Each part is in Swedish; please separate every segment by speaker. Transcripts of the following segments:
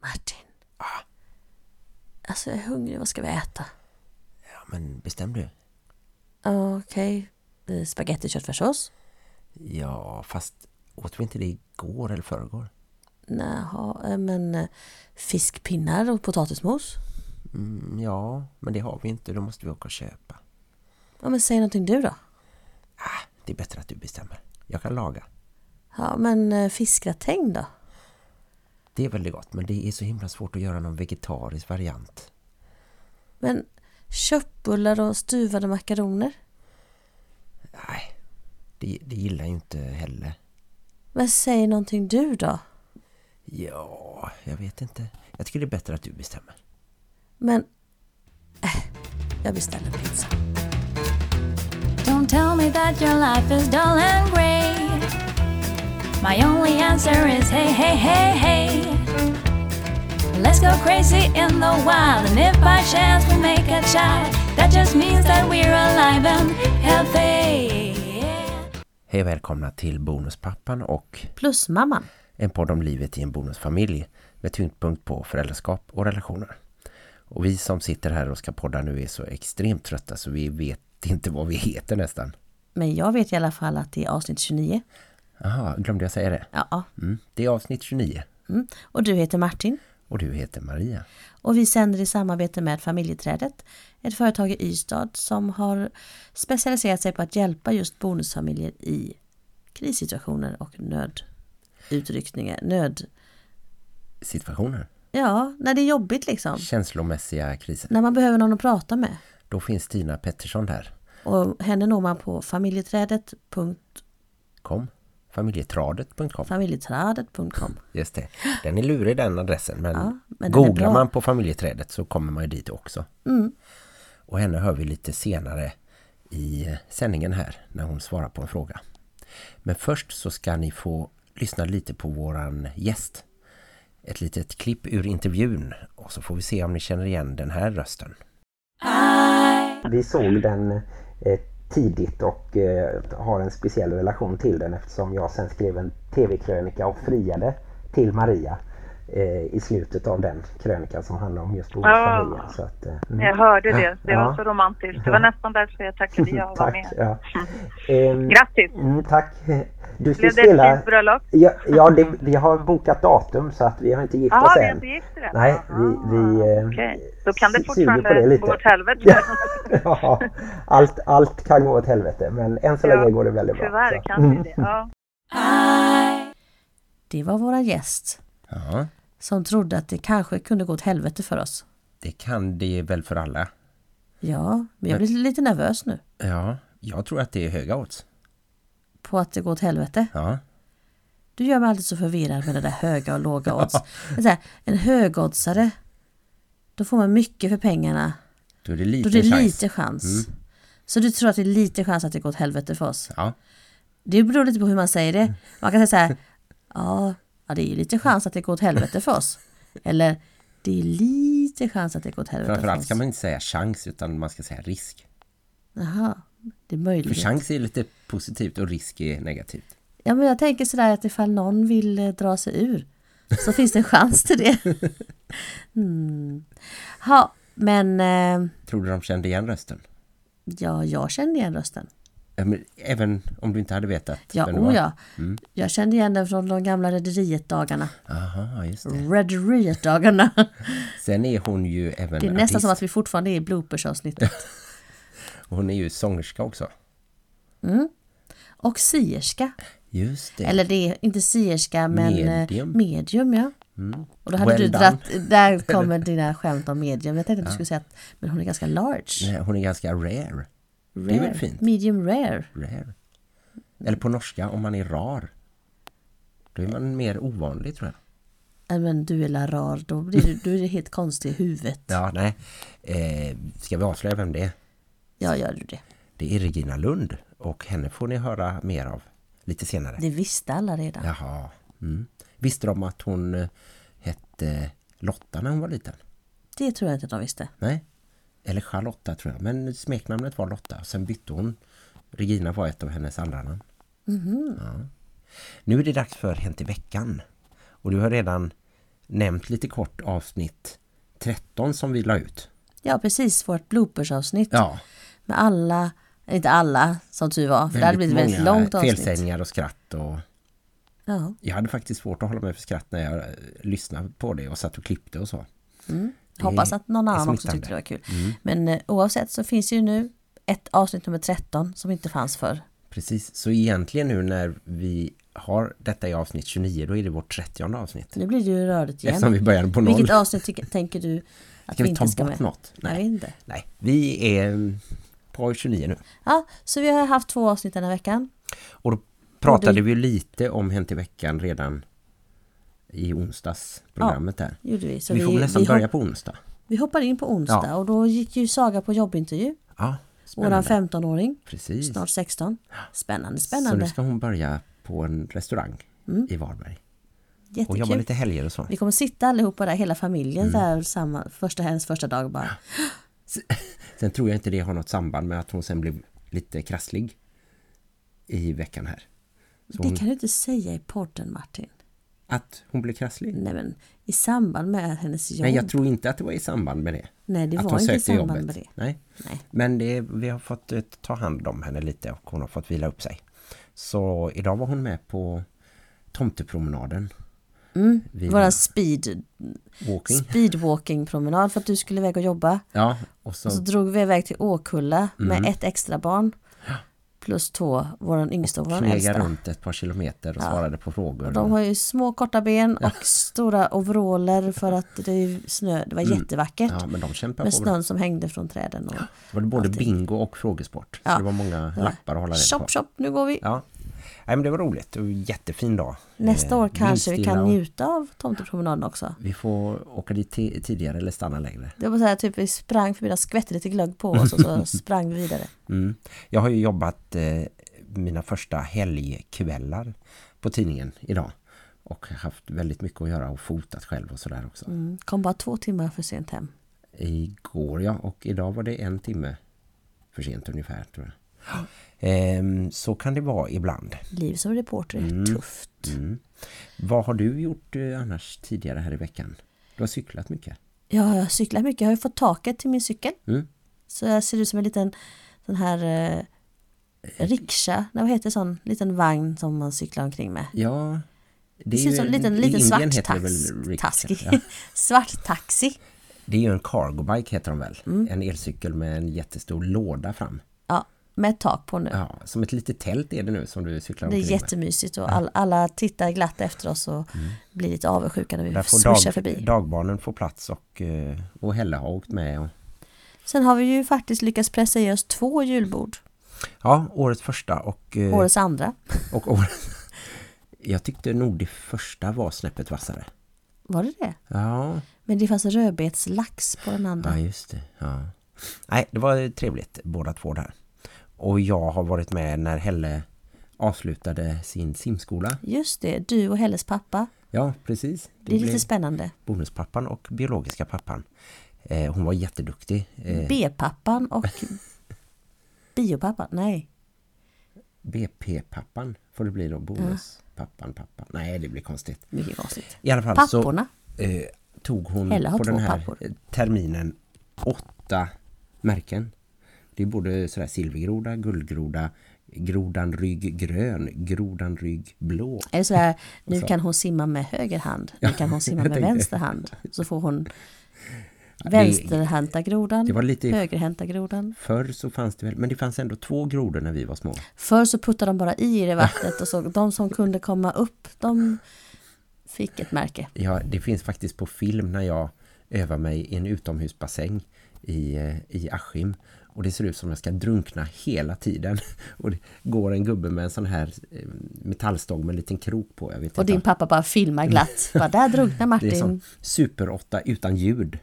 Speaker 1: Martin. Alltså jag är hungrig, vad ska vi äta?
Speaker 2: Ja, men bestäm du.
Speaker 1: Ja, Okej, okay. spagetti köttfärssås?
Speaker 2: Ja, fast åt vi inte det igår eller förrgår?
Speaker 1: Naha, eh, men eh, fiskpinnar och potatismos?
Speaker 2: Mm, ja, men det har vi inte. Då måste vi åka och köpa.
Speaker 1: Ja, men säg någonting du då.
Speaker 2: Ah, det är bättre att du bestämmer. Jag kan laga.
Speaker 1: Ja, men eh, fiskgratäng då?
Speaker 2: Det är väldigt gott, men det är så himla svårt att göra någon vegetarisk variant.
Speaker 1: Men köttbullar och stuvade makaroner?
Speaker 2: Nej, det, det gillar jag inte heller.
Speaker 1: Men säg någonting du då.
Speaker 2: Ja, jag vet inte. Jag tycker det är bättre att du bestämmer.
Speaker 1: Men... Äh, jag beställer pizza.
Speaker 3: Don't tell me that your life is dull and grey. My only answer is hey, hey, hey, hey. Let's go crazy in the wild, and if by chance we make a child, that just means that we're alive and healthy.
Speaker 2: Hej och välkomna till Bonuspappan och
Speaker 1: Plusmamman.
Speaker 2: en podd om livet i en bonusfamilj med tyngdpunkt på föräldraskap och relationer. Och vi som sitter här och ska podda nu är så extremt trötta så vi vet inte vad vi heter nästan.
Speaker 1: Men jag vet i alla fall att det är avsnitt 29.
Speaker 2: Jaha, glömde jag säga det?
Speaker 1: Ja.
Speaker 2: Mm, det är avsnitt 29
Speaker 1: Mm. Och du heter Martin.
Speaker 2: och du heter Maria.
Speaker 1: Och vi sänder i samarbete med Familjeträdet. Ett företag i Ystad som har specialiserat sig på att hjälpa just bonusfamiljer i krissituationer och nödutryckningar. Nöd...
Speaker 2: Situationer,
Speaker 1: Ja, när det är jobbigt liksom.
Speaker 2: känslomässiga kriser.
Speaker 1: När man behöver någon att prata med.
Speaker 2: Då finns Tina Pettersson där.
Speaker 1: Och henne når man på familjeträdet.com
Speaker 2: Familjetradet.com.
Speaker 1: familjeträdet.com
Speaker 2: Just det. Den är lurig den adressen men,
Speaker 1: Ja, men
Speaker 2: googlar man på familjeträdet så kommer man ju dit också.
Speaker 1: Mm.
Speaker 2: Och henne hör vi lite senare i sändningen här när hon svarar på en fråga. Men först så ska ni få lyssna lite på våran gäst. Ett litet klipp ur intervjun och så får vi se om ni känner igen den här rösten.
Speaker 4: Vi såg den eh, tidigt och eh, har en speciell relation till den eftersom jag sen skrev en tv-krönika och friade till Maria eh, i slutet av den krönikan som handlar om just bonusfamiljen.
Speaker 5: Ja.
Speaker 4: Så att, eh, mm.
Speaker 5: Jag hörde det. Det
Speaker 4: Ja.
Speaker 5: var så romantiskt. Det var nästan därför jag tackade ja och var
Speaker 4: Tack.
Speaker 5: med.
Speaker 4: Ja. Ehm,
Speaker 5: Grattis!
Speaker 4: mm, tack. Du
Speaker 5: Blev det ett fint bröllop?
Speaker 4: Ja, ja det, vi har bokat datum så att vi har inte gift
Speaker 5: Ja,
Speaker 4: oss
Speaker 5: vi är
Speaker 4: än.
Speaker 5: inte gift i det?
Speaker 4: Nej, vi... vi eh,
Speaker 5: Okej, då kan det fortfarande
Speaker 4: lite.
Speaker 5: gå åt helvete.
Speaker 4: Ja. ja, allt, allt kan gå åt helvete men än så
Speaker 5: Ja,
Speaker 4: länge går det väldigt bra.
Speaker 5: Tyvärr
Speaker 4: så.
Speaker 5: kan
Speaker 4: Mm.
Speaker 5: det det. Ja.
Speaker 1: Det var våra gäst
Speaker 2: Ja,
Speaker 1: som trodde att det kanske kunde gå åt helvete för oss.
Speaker 2: det kan det väl för alla.
Speaker 1: Ja, men jag blir lite nervös nu
Speaker 2: Ja, jag tror att det är höga odds.
Speaker 1: På att det går åt helvete.
Speaker 2: Ja,
Speaker 1: Du gör mig alltid så förvirrad med det där höga och låga odds. Så här, en högoddsare, då får man mycket för pengarna.
Speaker 2: då är det
Speaker 1: Då
Speaker 2: lite
Speaker 1: är det
Speaker 2: chans.
Speaker 1: lite chans. Så du tror att det är lite chans att det går åt helvete för oss?
Speaker 2: Ja,
Speaker 1: Det beror lite på hur man säger det. Man kan säga så här, ja, ja det är ju lite chans att det går åt helvete för oss. Eller, det är lite chans att det går åt helvete för
Speaker 2: framförallt
Speaker 1: oss.
Speaker 2: ska man inte säga chans utan man ska säga risk.
Speaker 1: Jaha, det är
Speaker 2: För
Speaker 1: möjligt.
Speaker 2: chans är lite positivt och risk är negativt.
Speaker 1: Ja, men jag tänker sådär att ifall någon vill eh, dra sig ur så finns det en chans till det. Mm. Ja, men eh,
Speaker 2: Tror du de kände igen rösten?
Speaker 1: ja, jag kände igen rösten.
Speaker 2: Men Även om du inte hade vetat
Speaker 1: Ja,
Speaker 2: vem
Speaker 1: oh ja. Jag kände igen den från de gamla Rederiet-dagarna.
Speaker 2: Aha, just det.
Speaker 1: Rederiet-dagarna.
Speaker 2: Sen är hon ju även
Speaker 1: Det är nästan
Speaker 2: artist.
Speaker 1: som att vi fortfarande är i bloopers-avsnittet.
Speaker 2: Hon är ju sångerska också.
Speaker 1: Och sierska.
Speaker 2: Just det.
Speaker 1: Eller det är inte sierska men eh,
Speaker 2: Medium.
Speaker 1: medium ja. Och då hade
Speaker 2: Well
Speaker 1: du dratt, där kommer dina skämt om medium. Jag tänkte att du skulle säga att men hon är ganska large.
Speaker 2: Nej, Hon är ganska rare.
Speaker 1: rare.
Speaker 2: Det är väl fint?
Speaker 1: Medium rare.
Speaker 2: Rare. Eller på norska, om man är rar. Då är man mer ovanlig tror jag.
Speaker 1: Nej, Men du är la rar, då blir du, du är helt konstig i huvudet.
Speaker 2: Ja, nej. Eh, ska vi avslöja vem det är?
Speaker 1: Ja, gör du det.
Speaker 2: Det är Regina Lund. Och henne får ni höra mer av lite senare.
Speaker 1: Det visste alla redan.
Speaker 2: Jaha. Mm. Visste de att hon eh, hette Lotta när hon var liten?
Speaker 1: Det tror jag inte de visste.
Speaker 2: Nej. Eller Charlotta tror jag. Men smeknamnet var Lotta. Sen bytte hon. Regina var ett av hennes andra namn. Ja. Nu är det dags för Hänt i veckan. Och du har redan nämnt lite kort avsnitt 13 som vi la ut.
Speaker 1: Ja, precis. Vårt bloopersavsnitt.
Speaker 2: Ja,
Speaker 1: Med alla, inte alla som tur var. För det hade blivit väldigt långt avsnitt.
Speaker 2: felsägningar och skratt och
Speaker 1: Ja.
Speaker 2: jag hade faktiskt svårt att hålla mig för skratt när jag eh, lyssnade på det och satt och klippte och så. Det
Speaker 1: Hoppas att någon annan också tyckte det var kul. Men eh, oavsett så finns det ju nu ett avsnitt nummer 13 som inte fanns för.
Speaker 2: Precis, så egentligen nu när vi har detta i avsnitt 29 då är det vårt 30 avsnitt.
Speaker 1: Nu blir det ju rörigt igen.
Speaker 2: Eftersom vi började på noll.
Speaker 1: Vilket avsnitt tänker du att
Speaker 2: Ska
Speaker 1: vi
Speaker 2: vi
Speaker 1: inte ska med?
Speaker 2: något?
Speaker 1: Jag vet
Speaker 2: Nej.
Speaker 1: inte.
Speaker 2: Nej, vi är mm, på 29 nu.
Speaker 1: Ja, så vi har haft två avsnitt den här veckan.
Speaker 2: Och då pratade
Speaker 1: det-
Speaker 2: vi lite om Hänt i veckan redan i onsdags programmet där.
Speaker 1: Gjorde vi. Så
Speaker 2: vi får väl nästan
Speaker 1: vi,
Speaker 2: börja på onsdag.
Speaker 1: vi hoppar in på onsdag
Speaker 2: Ja.
Speaker 1: och då gick ju Saga på jobbintervju.
Speaker 2: Ja,
Speaker 1: Våran
Speaker 2: spännande.
Speaker 1: 15-åring,
Speaker 2: Precis.
Speaker 1: snart 16. Spännande,
Speaker 2: Så
Speaker 1: spännande. Mm.
Speaker 2: nu ska hon börja på en restaurang i Varberg. Och jobba
Speaker 1: Jättekul.
Speaker 2: lite helger och så.
Speaker 1: Vi kommer sitta allihopa där, hela familjen
Speaker 2: Mm.
Speaker 1: där samma, första, hennes första dag bara.
Speaker 2: Sen tror jag inte det har något samband med att hon sen blev lite krasslig i veckan här. Så
Speaker 1: Det
Speaker 2: hon,
Speaker 1: kan du inte säga i podden Martin.
Speaker 2: Att hon blev krasslig?
Speaker 1: Nej men i samband med hennes jobb.
Speaker 2: Nej, jag tror inte att det var i samband med det.
Speaker 1: Nej, det
Speaker 2: att
Speaker 1: var inte i samband
Speaker 2: jobbet.
Speaker 1: med det.
Speaker 2: Nej.
Speaker 1: Nej.
Speaker 2: Men det, vi har fått eh, ta hand om henne lite och hon har fått vila upp sig. Så idag var hon med på tomtepromenaden.
Speaker 1: Mm.
Speaker 2: Vi
Speaker 1: Våra
Speaker 2: var
Speaker 1: speed,
Speaker 2: walking.
Speaker 1: speedwalking promenad för att du skulle iväg och jobba.
Speaker 2: Ja, och så,
Speaker 1: Och så drog vi iväg till Åkulla med
Speaker 2: Mm.
Speaker 1: ett extra barn. Plus två, våran yngsta och våran äldsta.
Speaker 2: runt ett par kilometer och svarade på frågor.
Speaker 1: De har ju små korta ben och stora overaller för att det är snö. Det var jättevackert.
Speaker 2: Mm. Ja, men de kämpar
Speaker 1: med
Speaker 2: på. bra.
Speaker 1: snön som hängde från träden. Och
Speaker 2: Var det både
Speaker 1: allting.
Speaker 2: bingo och frågesport.
Speaker 1: Ja.
Speaker 2: Så det var många lappar att hålla rätt på.
Speaker 1: Shop, shop, nu går vi.
Speaker 2: Nej, men det var roligt. Det var en jättefin dag.
Speaker 1: Nästa
Speaker 2: Eh,
Speaker 1: år kanske vi kan
Speaker 2: och-
Speaker 1: njuta av tomtepromenaden också.
Speaker 2: Vi får åka dit ti- tidigare eller stanna längre.
Speaker 1: Det var så här, typ vi sprang förbi, skvätte lite glögg på oss och så sprang vi vidare.
Speaker 2: Mm. Jag har ju jobbat eh, mina första helgkvällar på tidningen idag. Och haft väldigt mycket att göra och fotat själv och sådär också.
Speaker 1: Mm. Kom bara två timmar för sent hem.
Speaker 2: Igår ja, och idag var det en timme för sent ungefär tror jag. Ehm, så kan det vara ibland.
Speaker 1: Liv som reporter är tufft.
Speaker 2: Mm. Vad har du gjort eh, annars tidigare här i veckan? Du har cyklat mycket.
Speaker 1: Ja, jag cyklar mycket. Jag har ju fått taket till min cykel.
Speaker 2: Mm.
Speaker 1: Så jag ser ut som en liten sån här eh, rikscha. Nej, vad heter sån liten vagn som man cyklar omkring med?
Speaker 2: Ja,
Speaker 1: Det ser ut som en liten, liten svart
Speaker 2: det
Speaker 1: tax, taski.
Speaker 2: ja.
Speaker 1: svart taxi.
Speaker 2: Det är ju en cargo bike heter de väl.
Speaker 1: Mm.
Speaker 2: En elcykel med en jättestor låda fram.
Speaker 1: Ja, med ett tak på nu.
Speaker 2: Ja, som ett litet tält är det nu som du cyklar
Speaker 1: Det är
Speaker 2: omkring
Speaker 1: jättemysigt och all, alla tittar glatt efter oss och blir lite avundsjuka när vi
Speaker 2: Mm. Där får
Speaker 1: swishar
Speaker 2: dag,
Speaker 1: förbi.
Speaker 2: dagbarnen få plats och, eh, och Helle har åkt med. Och,
Speaker 1: Sen har vi ju faktiskt lyckats pressa i oss två julbord.
Speaker 2: ja, årets första och, eh,
Speaker 1: Årets andra.
Speaker 2: och årets... Jag tyckte nog det första var snäppet vassare.
Speaker 1: Var det det?
Speaker 2: Ja,
Speaker 1: Men det fanns rödbetslax på den andra.
Speaker 2: ja just det. Ja. Nej, det var trevligt båda två där. Och jag har varit med när Helle avslutade sin simskola.
Speaker 1: Just det, du och Helles pappa.
Speaker 2: Ja, precis.
Speaker 1: Det är
Speaker 2: blev
Speaker 1: lite spännande.
Speaker 2: bonuspappan och biologiska pappan. Eh, hon var jätteduktig. Eh,
Speaker 1: B-pappan och biopappan. Nej,
Speaker 2: BP-pappan får det bli då. Bonuspappan, pappan. Nej, det blir konstigt.
Speaker 1: mycket konstigt.
Speaker 2: I alla fall
Speaker 1: Papporna.
Speaker 2: så eh, tog hon på den här
Speaker 1: pappor.
Speaker 2: terminen åtta märken. Det är både sådär silvergroda, guldgroda, grodan rygg grön, grodan rygg blå.
Speaker 1: Är det sådär, nu
Speaker 2: så.
Speaker 1: kan hon simma med höger hand, nu kan hon simma med vänster hand. Så får hon vänsterhänta grodan,
Speaker 2: Det var lite
Speaker 1: högerhänta grodan.
Speaker 2: förr så fanns det väl, men det fanns ändå två grodor när vi var små.
Speaker 1: Förr så puttade de bara i det vattnet och så de som kunde komma upp, de fick ett märke.
Speaker 2: Ja, det finns faktiskt på film när jag övar mig i en utomhusbassäng i, eh, i Askim. Och det ser ut som jag ska drunkna hela tiden. Och det går en gubbe med en sån här eh, metallstång med en liten krok på. Jag vet
Speaker 1: Och
Speaker 2: inte.
Speaker 1: din pappa bara filmar glatt. Bara, där drunknar
Speaker 2: det är som
Speaker 1: Martin.
Speaker 2: Super 8 utan ljud.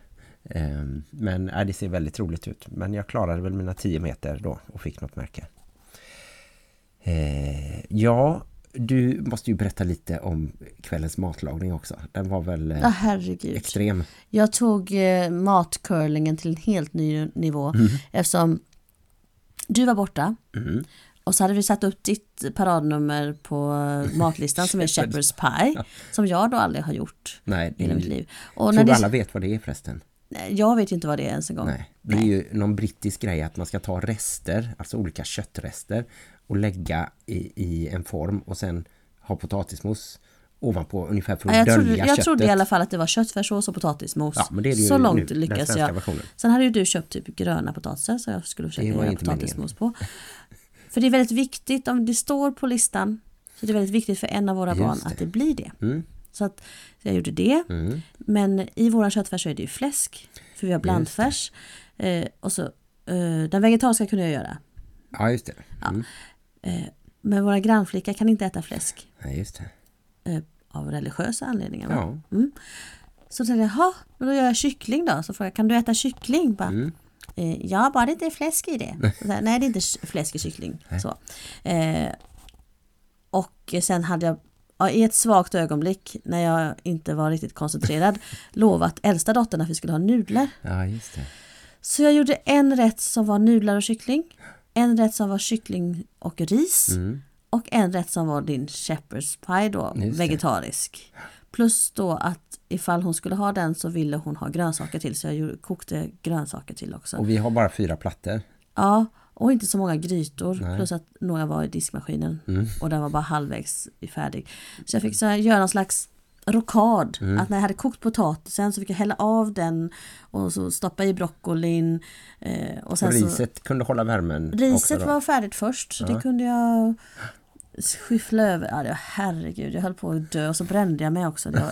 Speaker 2: Ehm, Men äh, det ser väldigt roligt ut. Men jag klarade väl mina 10 meter då och fick något märke. Eh, ja, du måste ju berätta lite om kvällens matlagning också. Den var väl eh,
Speaker 1: Ja, herregud.
Speaker 2: extrem.
Speaker 1: Jag tog eh, matcurlingen till en helt ny nivå
Speaker 2: Mm.
Speaker 1: eftersom du var borta
Speaker 2: Mm.
Speaker 1: Och så hade vi satt upp ditt paradnummer på matlistan som är Shepherd's Pie. Som jag då aldrig har gjort
Speaker 2: Nej,
Speaker 1: i hela mitt liv. Och
Speaker 2: tror
Speaker 1: när
Speaker 2: du alla vet vad det är förresten?
Speaker 1: jag vet inte vad det är ens en gång.
Speaker 2: Nej, det är ju någon brittisk grej att man ska ta rester, alltså olika köttrester och lägga i, i en form och sen ha potatismos ovanpå ungefär för att
Speaker 1: Ja, jag,
Speaker 2: dölja
Speaker 1: trodde, jag
Speaker 2: köttet.
Speaker 1: trodde i alla fall att det var köttfärssås och potatismos.
Speaker 2: Ja, men det är det
Speaker 1: så
Speaker 2: nu,
Speaker 1: långt
Speaker 2: den
Speaker 1: lyckas jag.
Speaker 2: versionen.
Speaker 1: Sen hade ju du köpt typ gröna potatisar så jag skulle försöka göra potatismos på. För det är väldigt viktigt, om det står på listan, så det är väldigt viktigt för en av våra
Speaker 2: Just
Speaker 1: barn
Speaker 2: det.
Speaker 1: att det blir det.
Speaker 2: Mm.
Speaker 1: Så att jag gjorde det.
Speaker 2: Mm.
Speaker 1: Men i våran köttfärs så är det ju fläsk. För vi har blandfärs. Eh, och så, eh, den vegetariska kunde jag göra.
Speaker 2: Ja, just det. Mm.
Speaker 1: Eh, men våra grannflicka kan inte äta fläsk.
Speaker 2: Nej, just det.
Speaker 1: Eh, av religiösa anledningar.
Speaker 2: Ja.
Speaker 1: Så tänkte jag, jaha, men då gör jag kyckling då. Så frågade jag, kan du äta kyckling? Bara,
Speaker 2: Mm.
Speaker 1: eh, ja, bara det inte är fläsk i det. Där, Nej, det är inte fläsk i kyckling. Så. Eh, och sen hade jag ja, i ett svagt ögonblick, när jag inte var riktigt koncentrerad, lovat äldsta dottern att vi skulle ha nudlar.
Speaker 2: Ja, just det.
Speaker 1: Så jag gjorde en rätt som var nudlar och kyckling. En rätt som var kyckling och ris.
Speaker 2: Mm.
Speaker 1: Och en rätt som var din shepherd's pie då,
Speaker 2: Just det.
Speaker 1: vegetarisk. Plus då att ifall hon skulle ha den så ville hon ha grönsaker till så jag kokte grönsaker till också.
Speaker 2: Och vi har bara fyra plattor.
Speaker 1: Ja, och inte så många grytor.
Speaker 2: Nej.
Speaker 1: Plus att några var i diskmaskinen
Speaker 2: Mm.
Speaker 1: och den var bara halvvägs färdig. Så jag fick så här, göra någon slags rokad.
Speaker 2: Mm.
Speaker 1: Att när jag hade kokt potatisen så fick jag hälla av den och så stoppa i broccolin. Eh, och
Speaker 2: Och
Speaker 1: sen så,
Speaker 2: riset kunde hålla värmen
Speaker 1: Riset var färdigt först så det kunde jag skyffla över. Ja, det herregud, jag höll på att dö och så brände jag mig också. Det, var,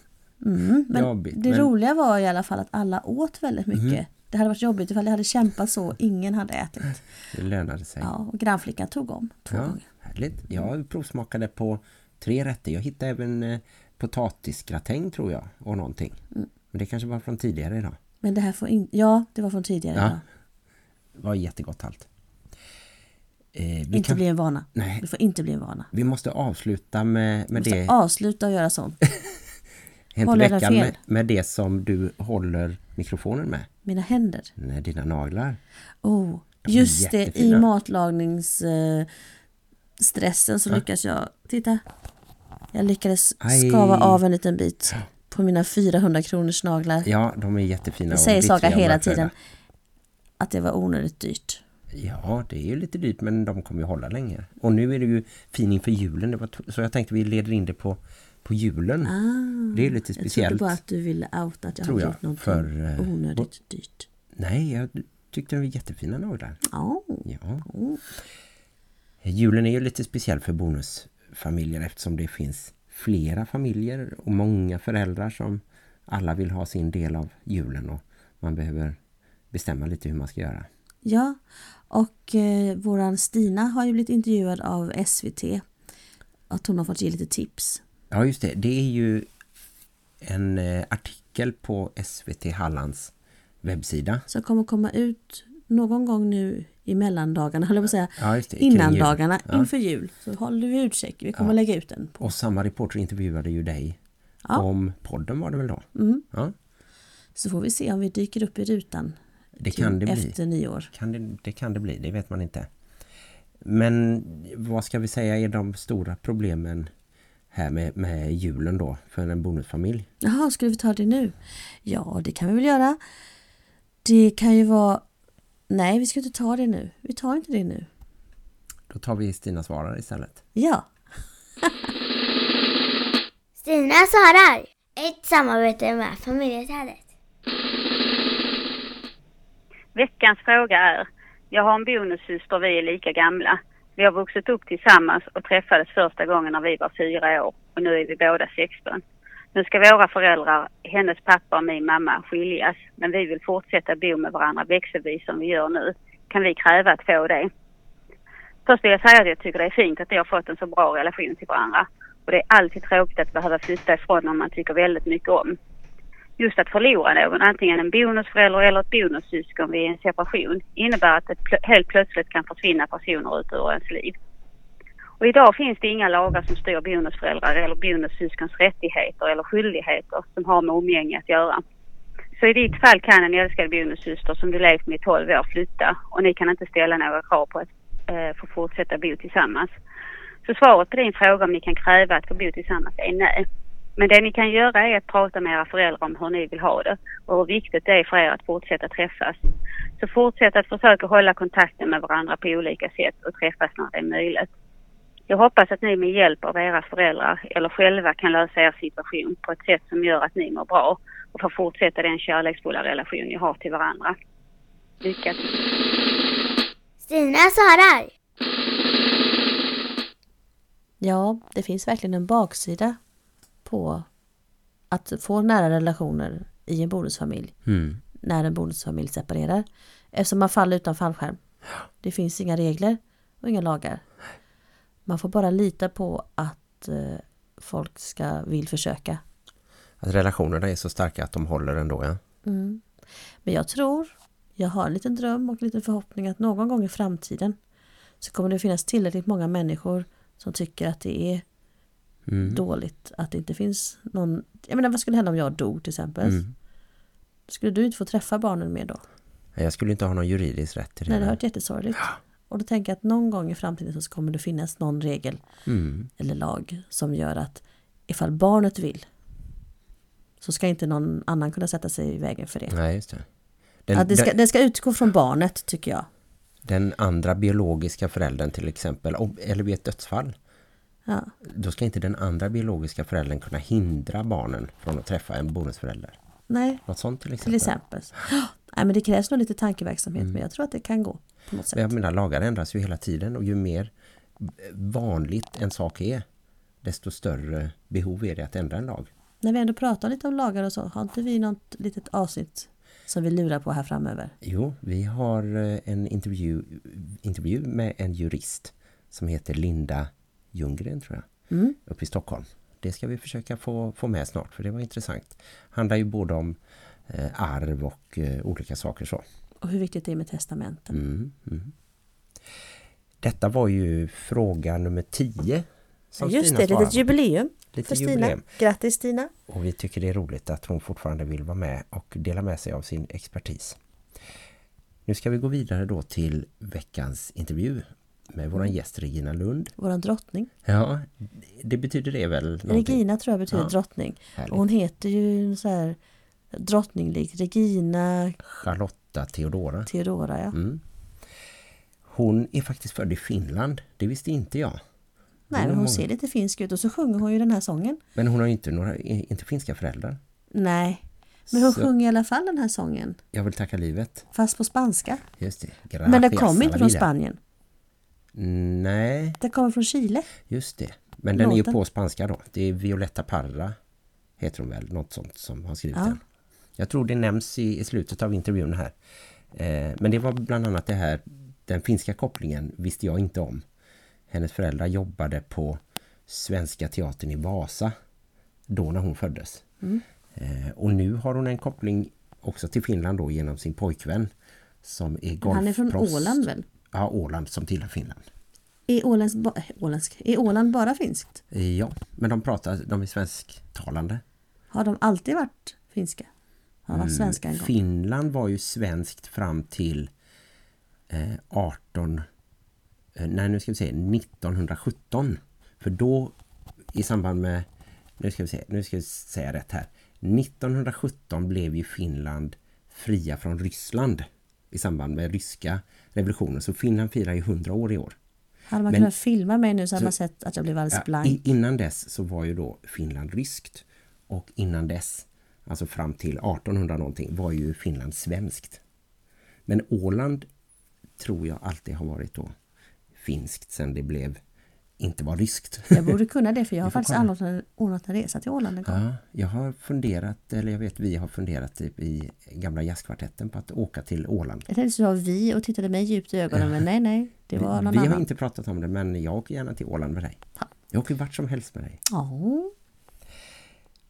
Speaker 1: mm, men
Speaker 2: Jobbigt,
Speaker 1: det
Speaker 2: men-
Speaker 1: roliga var i alla fall att alla åt väldigt mycket. Det hade varit jobbigt ifall jag hade kämpat så ingen hade ätit.
Speaker 2: Det lönade sig.
Speaker 1: Ja, och grannflickan tog om två
Speaker 2: Ja,
Speaker 1: gånger.
Speaker 2: härligt. Jag provsmakade på tre rätter. Jag hittade även eh, potatisgratäng tror jag och någonting.
Speaker 1: Mm.
Speaker 2: Men det kanske var från tidigare idag.
Speaker 1: Men det här får in... Ja, det var från tidigare.
Speaker 2: Ja,
Speaker 1: Ja.
Speaker 2: Det var jättegott allt. Eh,
Speaker 1: Inte
Speaker 2: kan,
Speaker 1: bli en vana.
Speaker 2: Nej.
Speaker 1: Det får inte bli en vana.
Speaker 2: vi måste avsluta med, med det
Speaker 1: avsluta och göra sånt.
Speaker 2: Hänt veckan med, med det som du håller mikrofonen med.
Speaker 1: Mina händer.
Speaker 2: Nej, dina naglar.
Speaker 1: Oh,
Speaker 2: De
Speaker 1: just det, i matlagningsstressen eh, så lyckas jag... Titta! Jag lyckades
Speaker 2: Aj.
Speaker 1: skava av en liten bit på mina 400 kronors naglar.
Speaker 2: Ja, de är jättefina.
Speaker 1: Det säger Saga hela tiden. Att det var onödigt dyrt.
Speaker 2: Ja, det är ju lite dyrt men de kommer ju hålla länge. Och nu är det ju fin inför julen. Så jag tänkte vi leder in det på, på julen.
Speaker 1: Ah,
Speaker 2: det är lite
Speaker 1: jag trodde
Speaker 2: speciellt.
Speaker 1: bara att du ville outa att jag hade
Speaker 2: jag,
Speaker 1: gjort någonting
Speaker 2: för, eh,
Speaker 1: onödigt dyrt.
Speaker 2: Nej, jag tyckte de var jättefina naglar.
Speaker 1: Ja,
Speaker 2: Ja. Julen är ju lite speciell för bonusfamiljer eftersom det finns flera familjer och många föräldrar som alla vill ha sin del av julen och man behöver bestämma lite hur man ska göra.
Speaker 1: ja. och eh, våran Stina har ju blivit intervjuad av SVT. Att hon har fått ge lite tips.
Speaker 2: Ja just det, det är ju en eh, artikel på SVT Hallands webbsida.
Speaker 1: som kommer komma ut någon gång nu i mellandagarna, höll jag på att säga.
Speaker 2: Ja, det,
Speaker 1: Innan dagarna
Speaker 2: Ja.
Speaker 1: inför jul. Så håller vi utkik. Vi kommer lägga ut den. På.
Speaker 2: Och samma reporter intervjuade ju dig
Speaker 1: Ja.
Speaker 2: om podden var det väl då?
Speaker 1: Mm.
Speaker 2: Ja,
Speaker 1: Så får vi se om vi dyker upp i rutan
Speaker 2: det kan det bli.
Speaker 1: efter nyår.
Speaker 2: Kan det, det kan det bli, det vet man inte. Men vad ska vi säga är de stora problemen här med, med julen då för en bonusfamilj?
Speaker 1: Jaha, skulle vi ta det nu? Ja, det kan vi väl göra. Det kan ju vara... Nej, vi ska inte ta det nu. Vi tar inte det nu.
Speaker 2: Då tar vi Stina svarar istället.
Speaker 1: Ja,
Speaker 6: Stina svarar. Ett samarbete med familjeträdet.
Speaker 5: Veckans fråga är, jag har en bonussyster, vi är lika gamla. Vi har vuxit upp tillsammans och träffades första gången när vi var fyra år och nu är vi båda 16. Nu ska våra föräldrar, hennes pappa och min mamma skiljas men vi vill fortsätta bo med varandra växelvis som vi gör nu. Kan vi kräva att få det? Först vill jag säga att jag tycker det är fint att de har fått en så bra relation till varandra. Och det är alltid tråkigt att behöva flytta ifrån någon man tycker väldigt mycket om. Just att förlora någon, antingen en bonusförälder eller ett bonussyskon vid en separation, innebär att det helt plötsligt kan försvinna personer ut ur ens liv. Och idag finns det inga lagar som styr bonusföräldrar eller bonussyskons rättigheter eller skyldigheter som har med umgänge att göra. Så i ditt fall kan en älskad bonussyster som du levt med i 12 år flytta och ni kan inte ställa några krav på att eh, få fortsätta bo tillsammans. Så svaret på din fråga om ni kan kräva att få bo tillsammans är nej. Men det ni kan göra är att prata med era föräldrar om hur ni vill ha det och hur viktigt det är för er att fortsätta träffas. Så fortsätt att försöka hålla kontakten med varandra på olika sätt och träffas när det är möjligt. Jag hoppas att ni med hjälp av era föräldrar eller själva kan lösa er situation på ett sätt som gör att ni mår bra och får fortsätta den kärleksfulla relation ni har till varandra. Lycka till!
Speaker 6: Stina svarar.
Speaker 1: Ja, det finns verkligen en baksida på att få nära relationer i en bonusfamilj
Speaker 2: Mm.
Speaker 1: när en bonusfamilj separerar. Eftersom man faller utan fallskärm. Det finns inga regler och inga lagar. Man får bara lita på att eh, folk ska vill försöka.
Speaker 2: Att relationerna är så starka att de håller ändå, ja.
Speaker 1: Mm. Men jag tror, jag har en liten dröm och en liten förhoppning att någon gång i framtiden så kommer det finnas tillräckligt många människor som tycker att det är
Speaker 2: Mm.
Speaker 1: dåligt att det inte finns någon... Jag menar vad skulle hända om jag dog till exempel?
Speaker 2: Mm.
Speaker 1: Skulle du inte få träffa barnen mer då?
Speaker 2: Jag skulle inte ha någon juridisk rätt till det.
Speaker 1: Nej, det har varit jättesorgligt. Och då tänker jag att någon gång i framtiden så kommer det finnas någon regel
Speaker 2: Mm.
Speaker 1: eller lag som gör att ifall barnet vill så ska inte någon annan kunna sätta sig i vägen för det.
Speaker 2: Nej, just det. Den,
Speaker 1: Att det, ska,
Speaker 2: den,
Speaker 1: det ska utgå från barnet tycker jag.
Speaker 2: den andra biologiska föräldern till exempel, eller vid ett dödsfall,
Speaker 1: Ja.
Speaker 2: då ska inte den andra biologiska föräldern kunna hindra barnen från att träffa en bonusförälder.
Speaker 1: Nej,
Speaker 2: Något sånt till exempel.
Speaker 1: till exempel. Nej, men det krävs nog lite tankeverksamhet men jag tror att det kan gå på något
Speaker 2: Men jag
Speaker 1: sätt.
Speaker 2: menar, lagar ändras ju hela tiden och ju mer vanligt en sak är, desto större behov är det att ändra en lag.
Speaker 1: När vi ändå pratar lite om lagar och så, har inte vi något litet avsnitt som vi lurar på här framöver?
Speaker 2: Jo, vi har eh, en intervju, intervju med en jurist som heter Linda Ljunggren tror jag,
Speaker 1: Mm.
Speaker 2: uppe i Stockholm. Det ska vi försöka få, få med snart för det var intressant. handlar ju både om eh, arv och eh, olika saker så.
Speaker 1: Och hur viktigt det är med testamenten.
Speaker 2: Mm, mm. Detta var ju fråga nummer 10 som
Speaker 1: Just
Speaker 2: Stina
Speaker 1: det,
Speaker 2: svarade
Speaker 1: litet
Speaker 2: på.
Speaker 1: jubileum
Speaker 2: Lite
Speaker 1: för Stina.
Speaker 2: jubileum.
Speaker 1: Grattis Stina!
Speaker 2: Och vi tycker det är roligt att hon fortfarande vill vara med och dela med sig av sin expertis. Nu ska vi gå vidare då till veckans intervju med våran gäst Regina Lund.
Speaker 1: Våran drottning.
Speaker 2: Ja, det betyder det väl någonting?
Speaker 1: Regina tror jag betyder
Speaker 2: Ja.
Speaker 1: drottning.
Speaker 2: Härligt.
Speaker 1: Och hon heter ju så här drottninglik Regina
Speaker 2: Charlotta Theodora.
Speaker 1: Theodora. Ja.
Speaker 2: Mm. Hon är faktiskt född i Finland. Det visste inte jag.
Speaker 1: Nej, men hon
Speaker 2: många.
Speaker 1: ser lite finsk ut och så sjunger hon ju den här sången.
Speaker 2: Men hon har inte, några, inte finska föräldrar.
Speaker 1: Nej, men hon
Speaker 2: Så-
Speaker 1: sjunger i alla fall den här sången.
Speaker 2: Jag vill tacka livet.
Speaker 1: Fast på spanska.
Speaker 2: Just det.
Speaker 1: Men den
Speaker 2: Gracias
Speaker 1: kommer inte från. Spanien.
Speaker 2: Nej,
Speaker 1: Den kommer från Chile.
Speaker 2: just det. Men den är ju
Speaker 1: Låten.
Speaker 2: på spanska då. Det är Violetta Parra heter hon väl, något sånt som har skrivit
Speaker 1: Ja.
Speaker 2: den. Jag tror det nämns i, i slutet av intervjun här. Eh, men det var bland annat det här, den finska kopplingen visste jag inte om. Hennes föräldrar jobbade på Svenska teatern i Vasa då när hon föddes.
Speaker 1: Mm.
Speaker 2: Eh, och nu har hon en koppling också till Finland då genom sin pojkvän som är golfproffs.
Speaker 1: Han är från Åland väl?
Speaker 2: Ja, Åland som tillhör Finland.
Speaker 1: Är, Ålands ba- Åländsk, är Åland bara finskt?
Speaker 2: Ja, men de pratar, de är svensktalande.
Speaker 1: Har de alltid varit finska? Har de varit
Speaker 2: Mm,
Speaker 1: svenska en gång?
Speaker 2: Finland var ju svenskt fram till eh, 18 eh, nej nu ska vi se 1917 för då i samband med nu ska vi se nu ska vi säga rätt här 1917 blev ju Finland fria från Ryssland i samband med ryska revolutionen så Finland firar ju 100 år i år.
Speaker 1: Hade man
Speaker 2: men-
Speaker 1: kunnat filma mig nu så hade man sett att jag blev alldeles
Speaker 2: Ja,
Speaker 1: blank.
Speaker 2: i, innan dess så var ju då Finland ryskt och innan dess, alltså fram till 1800 någonting, var ju Finland svenskt. Men Åland tror jag alltid har varit då finskt sen det blev inte var ryskt.
Speaker 1: Jag borde kunna det för jag har
Speaker 2: Vi
Speaker 1: faktiskt
Speaker 2: kolla.
Speaker 1: ordnat en resa till Åland en gång.
Speaker 2: Ja, jag har funderat, eller jag vet vi har funderat typ i gamla jazzkvartetten på att åka till Åland.
Speaker 1: Jag tänkte så vi och tittade mig djupt i ögonen men nej nej, det var någon
Speaker 2: vi har
Speaker 1: annan.
Speaker 2: inte pratat om det men jag åker gärna till Åland med dig. Jag åker vart som helst med dig.
Speaker 1: Ja.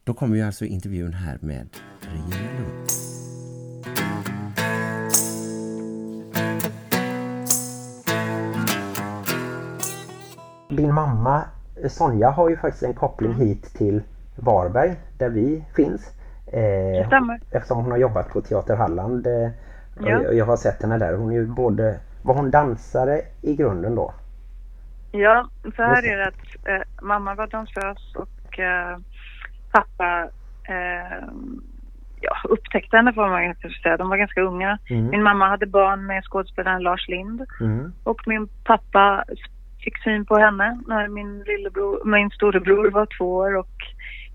Speaker 2: Då kommer ju alltså intervjun här med Regina Lund.
Speaker 4: Din mamma Sonja har ju faktiskt en koppling hit till Varberg där vi finns. Eh,
Speaker 5: stämmer.
Speaker 4: eftersom hon har jobbat på Teater Halland. Eh, och
Speaker 5: Ja.
Speaker 4: jag, jag har sett henne där. Hon är ju både Var hon dansare i grunden då?
Speaker 7: Ja, så här är det att eh, mamma var dansös och eh, pappa eh, ja, upptäckte henne får man kanske säga. De var ganska unga.
Speaker 4: Mm.
Speaker 7: Min mamma hade barn med skådespelaren Lars Lind
Speaker 4: Mm.
Speaker 7: och min pappa fick syn på henne när min lillebror, min storebror var två år och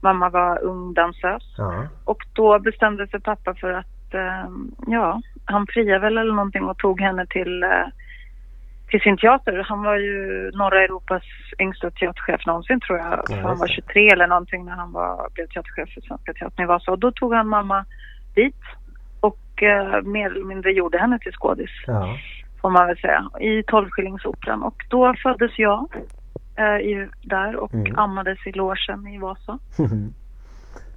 Speaker 7: mamma var ung dansös.
Speaker 4: Ja.
Speaker 7: Och då bestämde sig pappa för att, eh, ja, han friade väl eller någonting och tog henne till, eh, till sin teater. Han var ju norra Europas yngsta teaterchef någonsin tror jag.
Speaker 4: Ja,
Speaker 7: han var
Speaker 4: det.
Speaker 7: 23 eller någonting när han var, blev teaterchef för Svenska Teatern i Vasa. Och då tog han mamma dit och eh, mer eller mindre gjorde henne till skådis
Speaker 4: Ja.
Speaker 7: får man väl säga, i Tolvskillingsoperan. Och då föddes jag eh, i, där och
Speaker 4: Mm.
Speaker 7: ammades i logen i Vasa.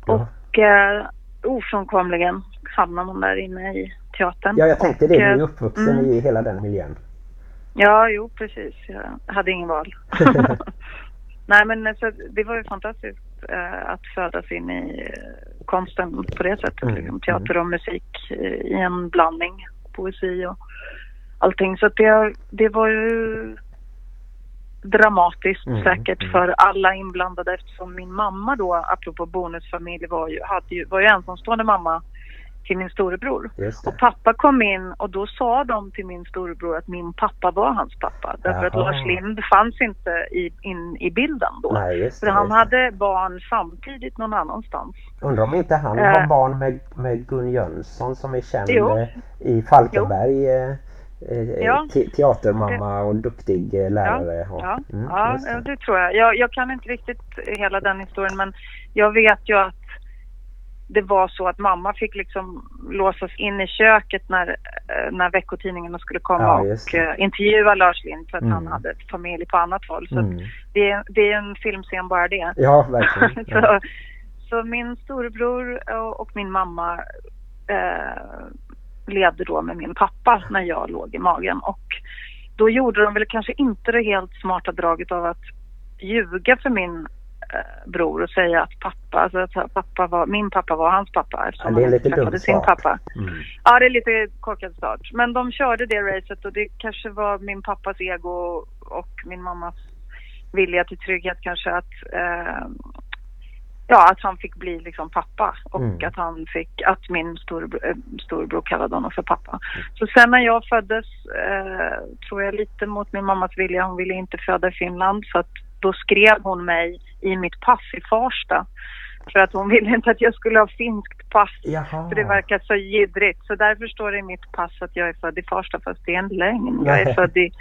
Speaker 4: ja.
Speaker 7: Och eh, ofrånkomligen hamnar man där inne i teatern.
Speaker 4: ja, jag tänkte det. Du är
Speaker 7: eh,
Speaker 4: uppvuxen
Speaker 7: mm.
Speaker 4: i hela den miljön.
Speaker 7: Ja, jo precis. Jag hade ingen val. Nej men alltså, det var ju fantastiskt eh, att födas in i eh, konsten på det sättet.
Speaker 4: Mm,
Speaker 7: Liksom, teater och musik eh, i en blandning. Poesi och allting. Så det, det var ju dramatiskt
Speaker 4: Mm,
Speaker 7: säkert
Speaker 4: mm.
Speaker 7: för alla inblandade eftersom min mamma då, apropå bonusfamilj, var ju, hade ju, var ju ensamstående mamma till min storebror. Och pappa kom in och då sa de till min storebror att min pappa var hans pappa. Därför att
Speaker 4: Jaha.
Speaker 7: Lars Lind fanns inte i, in i bilden då.
Speaker 4: Nej,
Speaker 7: För
Speaker 4: det.
Speaker 7: han hade barn samtidigt någon annanstans.
Speaker 4: Undrar om inte han
Speaker 7: Eh.
Speaker 4: har barn med, med Gun Jönsson som är känd
Speaker 7: Jo.
Speaker 4: eh, i Falkenberg. eh, eh,
Speaker 7: Ja.
Speaker 4: te- teatermamma och duktig lärare. och,
Speaker 7: Ja,
Speaker 4: mm,
Speaker 7: ja
Speaker 4: det.
Speaker 7: det tror jag. jag. Jag kan inte riktigt hela den historien men jag vet ju att det var så att mamma fick liksom låsas in i köket när, eh, när veckotidningarna skulle komma
Speaker 4: Ja,
Speaker 7: och eh, intervjua Lars Lind för att
Speaker 4: Mm.
Speaker 7: han hade familj på annat håll. Så
Speaker 4: Mm.
Speaker 7: det, är- det är en filmscen bara det.
Speaker 4: Ja, verkligen. Ja.
Speaker 7: så, så min storebror och, min mamma eh, levde då med min pappa när jag låg i magen. Och då gjorde de väl kanske inte det helt smarta draget av att ljuga för min bror och säga att pappa, alltså att pappa var, min pappa var hans pappa
Speaker 4: Ja, det är lite
Speaker 7: träffade
Speaker 4: dum
Speaker 7: sin pappa.
Speaker 4: Mm.
Speaker 7: Ja, det är lite korkad start. Men de körde det racet och det kanske var min pappas ego och min mammas vilja till trygghet kanske att eh, Ja, att han fick bli liksom pappa och
Speaker 4: Mm.
Speaker 7: att han fick, att min storebror, äh, storebror kallade honom för pappa. Så sen när jag föddes, eh, tror jag lite mot min mammas vilja, hon ville inte föda i Finland så att då skrev hon mig i mitt pass i Farsta. För att hon ville inte att jag skulle ha finskt pass.
Speaker 4: Jaha.
Speaker 7: För det verkar så jiddrigt. Så därför står det i mitt pass att jag är född i Farsta fast det är en lögn. Jag är född i,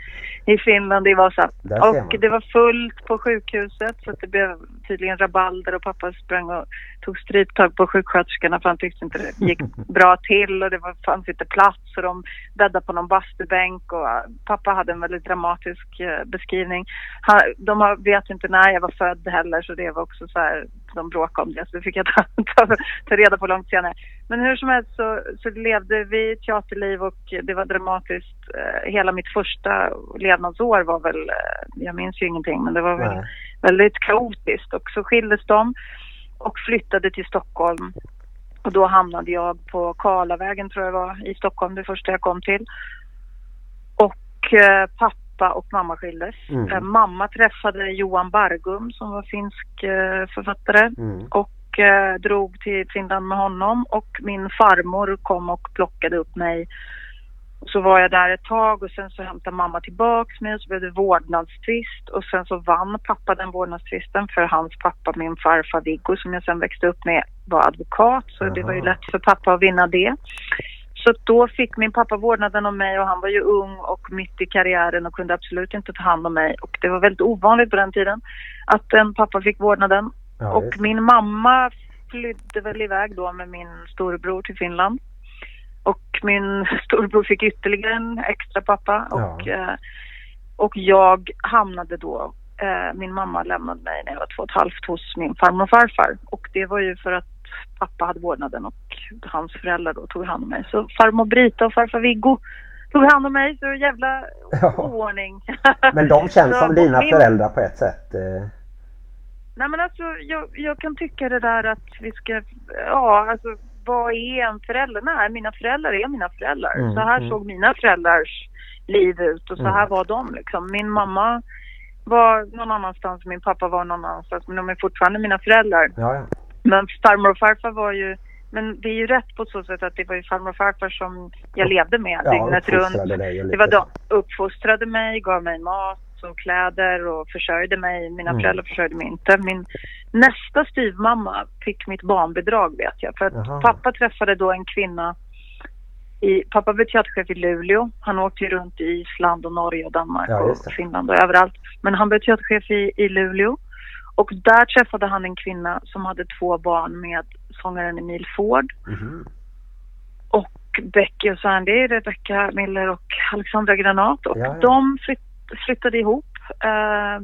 Speaker 7: i Finland, i Vasa. Och det var fullt på sjukhuset så att det blev tydligen rabalder och pappa sprang och tog stryptag på sjuksköterskorna för han tyckte inte det gick bra till och det var, fanns inte plats och de bäddade på någon bastubänk och äh, pappa hade en väldigt dramatisk eh, beskrivning. Han, de vet inte när jag var född heller så det var också så här, de bråkade om det så det fick jag ta, ta, ta reda på långt senare. Men hur som helst så, så levde vi teaterliv och det var dramatiskt. Eh, hela mitt första levnadsår var väl, eh, jag minns ju ingenting men det var väl väldigt kaotiskt och så skildes de och flyttade till Stockholm. Och då hamnade jag på Karlavägen tror jag var i Stockholm det första jag kom till. Och eh, pappa och mamma skildes.
Speaker 4: Mm.
Speaker 7: Eh, mamma träffade Johan Bargum som var finsk eh, författare
Speaker 4: Mm.
Speaker 7: och eh, drog till Finland med honom och min farmor kom och plockade upp mig. Så var jag där ett tag och sen så hämtade mamma tillbaks mig och så blev det vårdnadstvist och sen så vann pappa den vårdnadstvisten för hans pappa, min farfar Viggo som jag sen växte upp med var advokat så det var ju
Speaker 4: Jaha.
Speaker 7: lätt för pappa att vinna det. Så då fick min pappa vårdnaden om mig och han var ju ung och mitt i karriären och kunde absolut inte ta hand om mig och det var väldigt ovanligt på den tiden att en pappa fick vårdnaden
Speaker 4: Ja,
Speaker 7: och min mamma flydde väl iväg då med min storebror till Finland. Och min storebror fick ytterligare en extra pappa. Och,
Speaker 4: Ja.
Speaker 7: eh, och jag hamnade då, eh, min mamma lämnade mig när jag var två och ett halvt hos min farmor och farfar. Och det var ju för att pappa hade vårdnaden och hans föräldrar då tog hand om mig. Så farmor Brita och farfar Viggo tog hand om mig. Så jävla
Speaker 4: Ja.
Speaker 7: oordning.
Speaker 4: Men de känns
Speaker 7: Så,
Speaker 4: som dina
Speaker 7: min-
Speaker 4: föräldrar på ett sätt. eh.
Speaker 7: Nej men alltså jag, jag kan tycka det där att vi ska, ja alltså vad är en förälder? Nej, mina föräldrar är mina föräldrar.
Speaker 4: Mm,
Speaker 7: så här
Speaker 4: mm.
Speaker 7: såg mina föräldrars liv ut och så här
Speaker 4: Mm.
Speaker 7: var de liksom. Min mamma var någon annanstans, min pappa var någon annanstans, men de är fortfarande mina föräldrar.
Speaker 4: Ja, ja.
Speaker 7: Men farmor och farfar var ju, men det är ju rätt på så sätt att det var ju farmor och farfar som jag levde med
Speaker 4: Ja,
Speaker 7: dygnet runt. Det var de uppfostrade mig, gav mig mat och kläder och försörjde mig. Mina
Speaker 4: Mm.
Speaker 7: föräldrar försörjde mig inte. Min nästa styvmamma fick mitt barnbidrag vet jag. För att
Speaker 4: Jaha.
Speaker 7: pappa träffade då en kvinna i, pappa var teaterchef i Luleå. Han åkte ju runt i Island och Norge och Danmark
Speaker 4: Ja,
Speaker 7: och. Finland och överallt. Men han blev teaterchef i, i Luleå. Och där träffade han en kvinna som hade två barn med sångaren Emil Ford
Speaker 4: Mhm.
Speaker 7: och Becky och Sandy, Rebecca Miller och Alexandra Granat. Och
Speaker 4: Ja, ja.
Speaker 7: de flytt, flyttade ihop eh,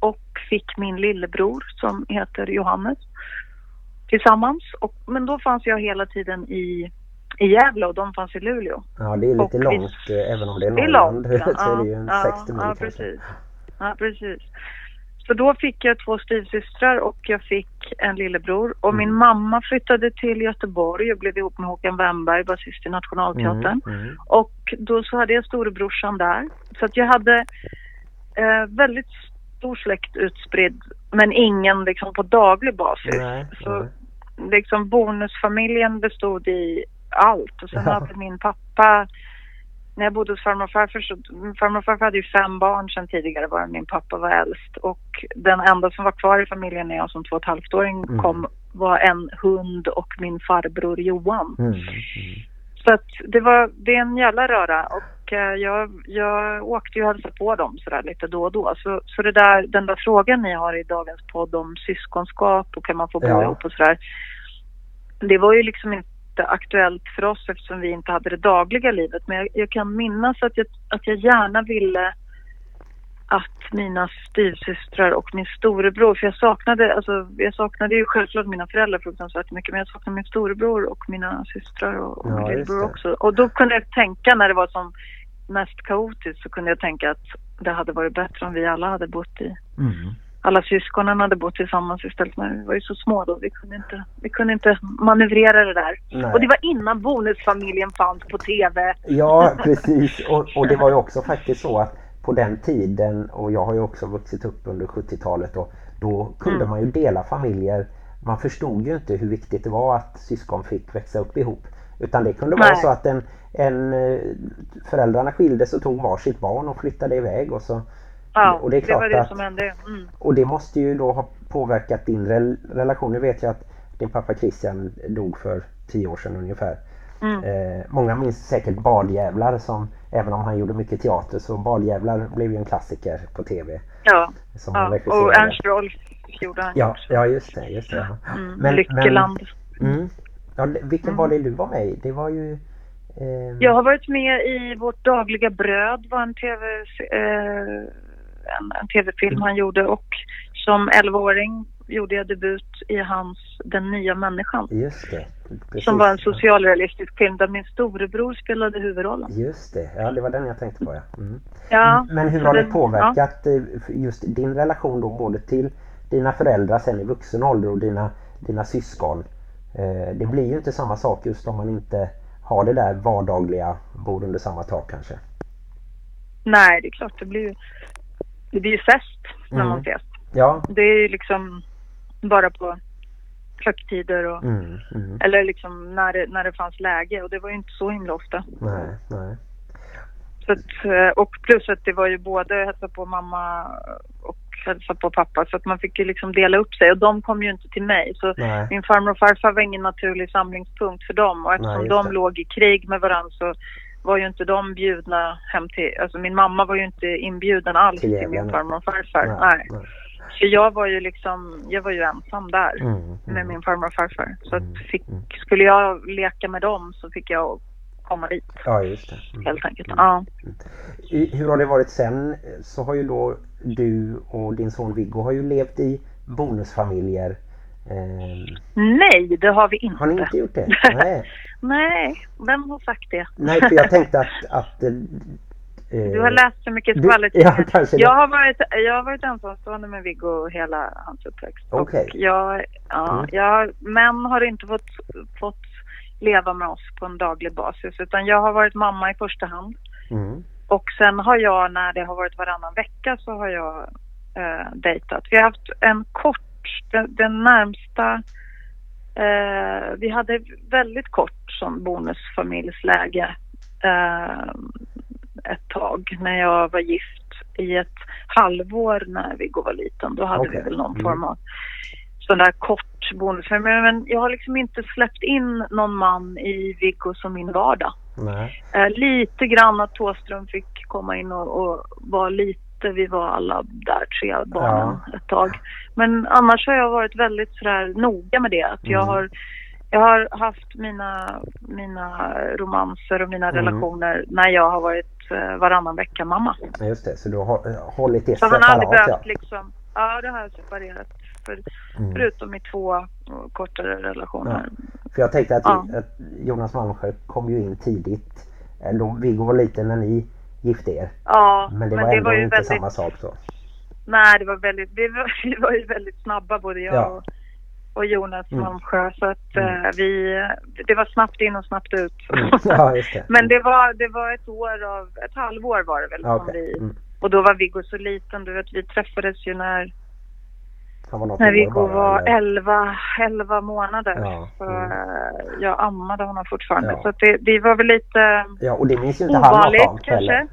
Speaker 7: och fick min lillebror som heter Johannes tillsammans. Och, men då fanns jag hela tiden i, i Gävle och de fanns i Luleå.
Speaker 4: Ja, det är lite
Speaker 7: Och vi-
Speaker 4: långt eh, även om det är
Speaker 7: Det är
Speaker 4: Norrland.
Speaker 7: långt. Ja,
Speaker 4: så är det ju en
Speaker 7: ja,
Speaker 4: 60 mil
Speaker 7: ja,
Speaker 4: kanske.
Speaker 7: precis. Ja, precis. Så då fick jag två styvsystrar och jag fick en lillebror. Och min
Speaker 4: Mm.
Speaker 7: mamma flyttade till Göteborg och blev ihop med Håkan Wennberg, basist i Nationalteatern.
Speaker 4: Mm, mm.
Speaker 7: Och då så hade jag storebrorsan där. Så att jag hade eh, väldigt stor släkt utspridd men ingen liksom på daglig basis.
Speaker 4: Nej,
Speaker 7: så
Speaker 4: nej.
Speaker 7: liksom bonusfamiljen bestod i allt. Och sen
Speaker 4: Ja.
Speaker 7: hade min pappa, när jag bodde hos farmor och farfar så, farmor och farfar hade ju fem barn sedan tidigare var min pappa var äldst. Och den enda som var kvar i familjen när jag som två och ett halvt-åring
Speaker 4: Mm.
Speaker 7: kom var en hund och min farbror Johan.
Speaker 4: Mm.
Speaker 7: Så att det var, det är en jävla röra och eh, jag, jag åkte ju och hälsade på dem sådär lite då och då. Så, så det där, den där frågan ni har i dagens podd om syskonskap och kan man få bo
Speaker 4: Ja.
Speaker 7: ihop och sådär. Det var ju liksom inte aktuellt för oss eftersom vi inte hade det dagliga livet. Men jag, jag kan minnas att jag, att jag gärna ville att mina styvsystrar och min storebror, för jag saknade, alltså, jag saknade ju självklart mina föräldrar fruktansvärt mycket, men jag saknade min storebror och mina systrar och, och
Speaker 4: Ja,
Speaker 7: min lillebror också. Och då kunde jag tänka, när det var som mest kaotiskt, så kunde jag tänka att det hade varit bättre om vi alla hade bott i,
Speaker 4: Mm.
Speaker 7: Alla syskonen hade bott tillsammans istället. Men vi var ju så små då, vi kunde inte, vi kunde inte manövrera det där.
Speaker 4: Nej.
Speaker 7: Och det var innan Bonusfamiljen fanns på TV.
Speaker 4: Ja, precis. Och, och det var ju också faktiskt så att på den tiden, och jag har ju också vuxit upp under 70-talet och då kunde
Speaker 7: Mm.
Speaker 4: man ju dela familjer. Man förstod ju inte hur viktigt det var att syskon fick växa upp ihop. Utan det kunde vara
Speaker 7: Nej.
Speaker 4: så att en, en, eh, föräldrarna skildes och tog varsitt barn och flyttade iväg. Och, så,
Speaker 7: Ja,
Speaker 4: och det är klart
Speaker 7: var det som hände. Mm.
Speaker 4: och det måste ju då ha påverkat din rel relation. Nu vet jag att din pappa Christian dog för tio år sedan ungefär.
Speaker 7: Mm.
Speaker 4: Eh, många minns säkert Badjävlar som, även om han gjorde mycket teater, så Badjävlar blev ju en klassiker på tv.
Speaker 7: Ja, ja. och Ernst Rolf gjorde han
Speaker 4: Ja,
Speaker 7: också.
Speaker 4: ja just det. Just det.
Speaker 7: Mm. Lyckeland.
Speaker 4: mm, ja, det- vilken var det du var med i? Det var ju... Eh,
Speaker 7: Jag har varit med i Vårt dagliga bröd, var en tv, eh, en, en tv-film han gjorde och som 11-åring gjorde jag debut i hans Den nya människan.
Speaker 4: Just det. Precis.
Speaker 7: Som var en socialrealistisk film där min storebror spelade huvudrollen.
Speaker 4: Just det. Ja, det var den jag tänkte på. Ja. Mm.
Speaker 7: Ja,
Speaker 4: Men hur har det
Speaker 7: den-
Speaker 4: påverkat eh, just din relation då både till dina föräldrar sen i vuxen ålder och dina, dina syskon? Eh, det blir ju inte samma sak just om man inte har det där vardagliga, bor under samma tak kanske.
Speaker 7: Nej, det är klart. Det blir ju, det blir ju fest när
Speaker 4: Mm.
Speaker 7: man ses.
Speaker 4: Ja.
Speaker 7: Det är ju liksom bara på högtider och
Speaker 4: Mm, mm.
Speaker 7: eller liksom när det, när det fanns läge och det var ju inte så himla ofta.
Speaker 4: Nej, nej.
Speaker 7: Så att, eh, och plus att det var ju både hälsa på mamma och hälsa på pappa så att man fick ju liksom dela upp sig och de kom ju inte till mig. Så
Speaker 4: Nej.
Speaker 7: min farmor och farfar var ingen naturlig samlingspunkt för dem och eftersom
Speaker 4: Nej,
Speaker 7: de
Speaker 4: det.
Speaker 7: låg i krig med varandra så var ju inte de bjudna hem till, alltså min mamma var ju inte inbjuden alls
Speaker 4: Till
Speaker 7: till, min farmor och farfar.
Speaker 4: Nej,
Speaker 7: Nej.
Speaker 4: nej.
Speaker 7: Så jag var ju liksom, jag var ju ensam där
Speaker 4: Mm, mm.
Speaker 7: med min farmor och farfar. Så
Speaker 4: Mm,
Speaker 7: att fick,
Speaker 4: mm.
Speaker 7: skulle jag leka med dem så fick jag komma dit
Speaker 4: Ja, just det. Mm.
Speaker 7: helt enkelt. Ja.
Speaker 4: I- Hur har det varit sen? Så har ju då du och din son Viggo har ju levt i bonusfamiljer. Eh,
Speaker 7: Nej, det har vi inte.
Speaker 4: har ni inte gjort det? Nej.
Speaker 7: Nej, vem har sagt det?
Speaker 4: Nej, för jag tänkte att... att eh,
Speaker 7: Du har läst så mycket
Speaker 4: du-
Speaker 7: skvaller
Speaker 4: ja, kanske
Speaker 7: jag, har varit, jag har varit ensamstående med Viggo hela hans uppväxt.
Speaker 4: Okej.
Speaker 7: Och jag, ja,
Speaker 4: Mm.
Speaker 7: jag, män har inte fått, fått leva med oss på en daglig basis. Utan jag har varit mamma i första hand.
Speaker 4: Mm.
Speaker 7: Och sen har jag, när det har varit varannan vecka, så har jag eh, dejtat. Vi har haft en kort, den, den närmsta, eh, vi hade väldigt kort som bonusfamiljsläge eh, ett tag när jag var gift i ett halvår när Viggo var liten. Då hade
Speaker 4: Okej.
Speaker 7: vi väl någon
Speaker 4: Mm.
Speaker 7: form av sån där kort bonusfamilj. Men jag har liksom inte släppt in någon man i Viggo som min vardag. Eh, lite grann att Thåström fick komma in och, och vara lite, vi var alla där tre barnen ett tag. Men annars har jag varit väldigt sådär noga med det. Att jag,
Speaker 4: Mm.
Speaker 7: har, jag har haft mina, mina romanser och mina
Speaker 4: Mm.
Speaker 7: relationer när jag har varit eh, varannan vecka mamma.
Speaker 4: Just det, så du har eh, hållit det
Speaker 7: Så han har aldrig
Speaker 4: separat
Speaker 7: behövt
Speaker 4: ja.
Speaker 7: liksom, ja det har jag separerat. För,
Speaker 4: Mm.
Speaker 7: Förutom i två kortare relationer.
Speaker 4: För jag tänkte att,
Speaker 7: Ja.
Speaker 4: att Jonas Malmsjö kom ju in tidigt. Eh, Viggo var liten när ni gifte er.
Speaker 7: Ja,
Speaker 4: Men det var ändå
Speaker 7: ju
Speaker 4: inte
Speaker 7: väldigt-
Speaker 4: samma sak så.
Speaker 7: Nej, det var väldigt, vi var, vi var ju väldigt snabba både jag
Speaker 4: Ja.
Speaker 7: och, och Jonas
Speaker 4: Mm.
Speaker 7: Malmsjö. Så att
Speaker 4: Mm.
Speaker 7: eh, vi, det var snabbt in och snabbt ut.
Speaker 4: Mm. Ja, det.
Speaker 7: Men det var, det var ett år av, ett halvår var det väl
Speaker 4: Ja,
Speaker 7: som vi,
Speaker 4: Mm.
Speaker 7: och då var Viggo så liten. Du vet, vi träffades ju när,
Speaker 4: Han var något
Speaker 7: när Viggo var
Speaker 4: eller?
Speaker 7: 11, 11 månader.
Speaker 4: Ja,
Speaker 7: Så
Speaker 4: mm.
Speaker 7: eh, jag ammade honom fortfarande.
Speaker 4: Ja.
Speaker 7: Så det, det var väl lite
Speaker 4: Ja, och det minns inte han
Speaker 7: ovanligt
Speaker 4: om
Speaker 7: kanske.
Speaker 4: heller.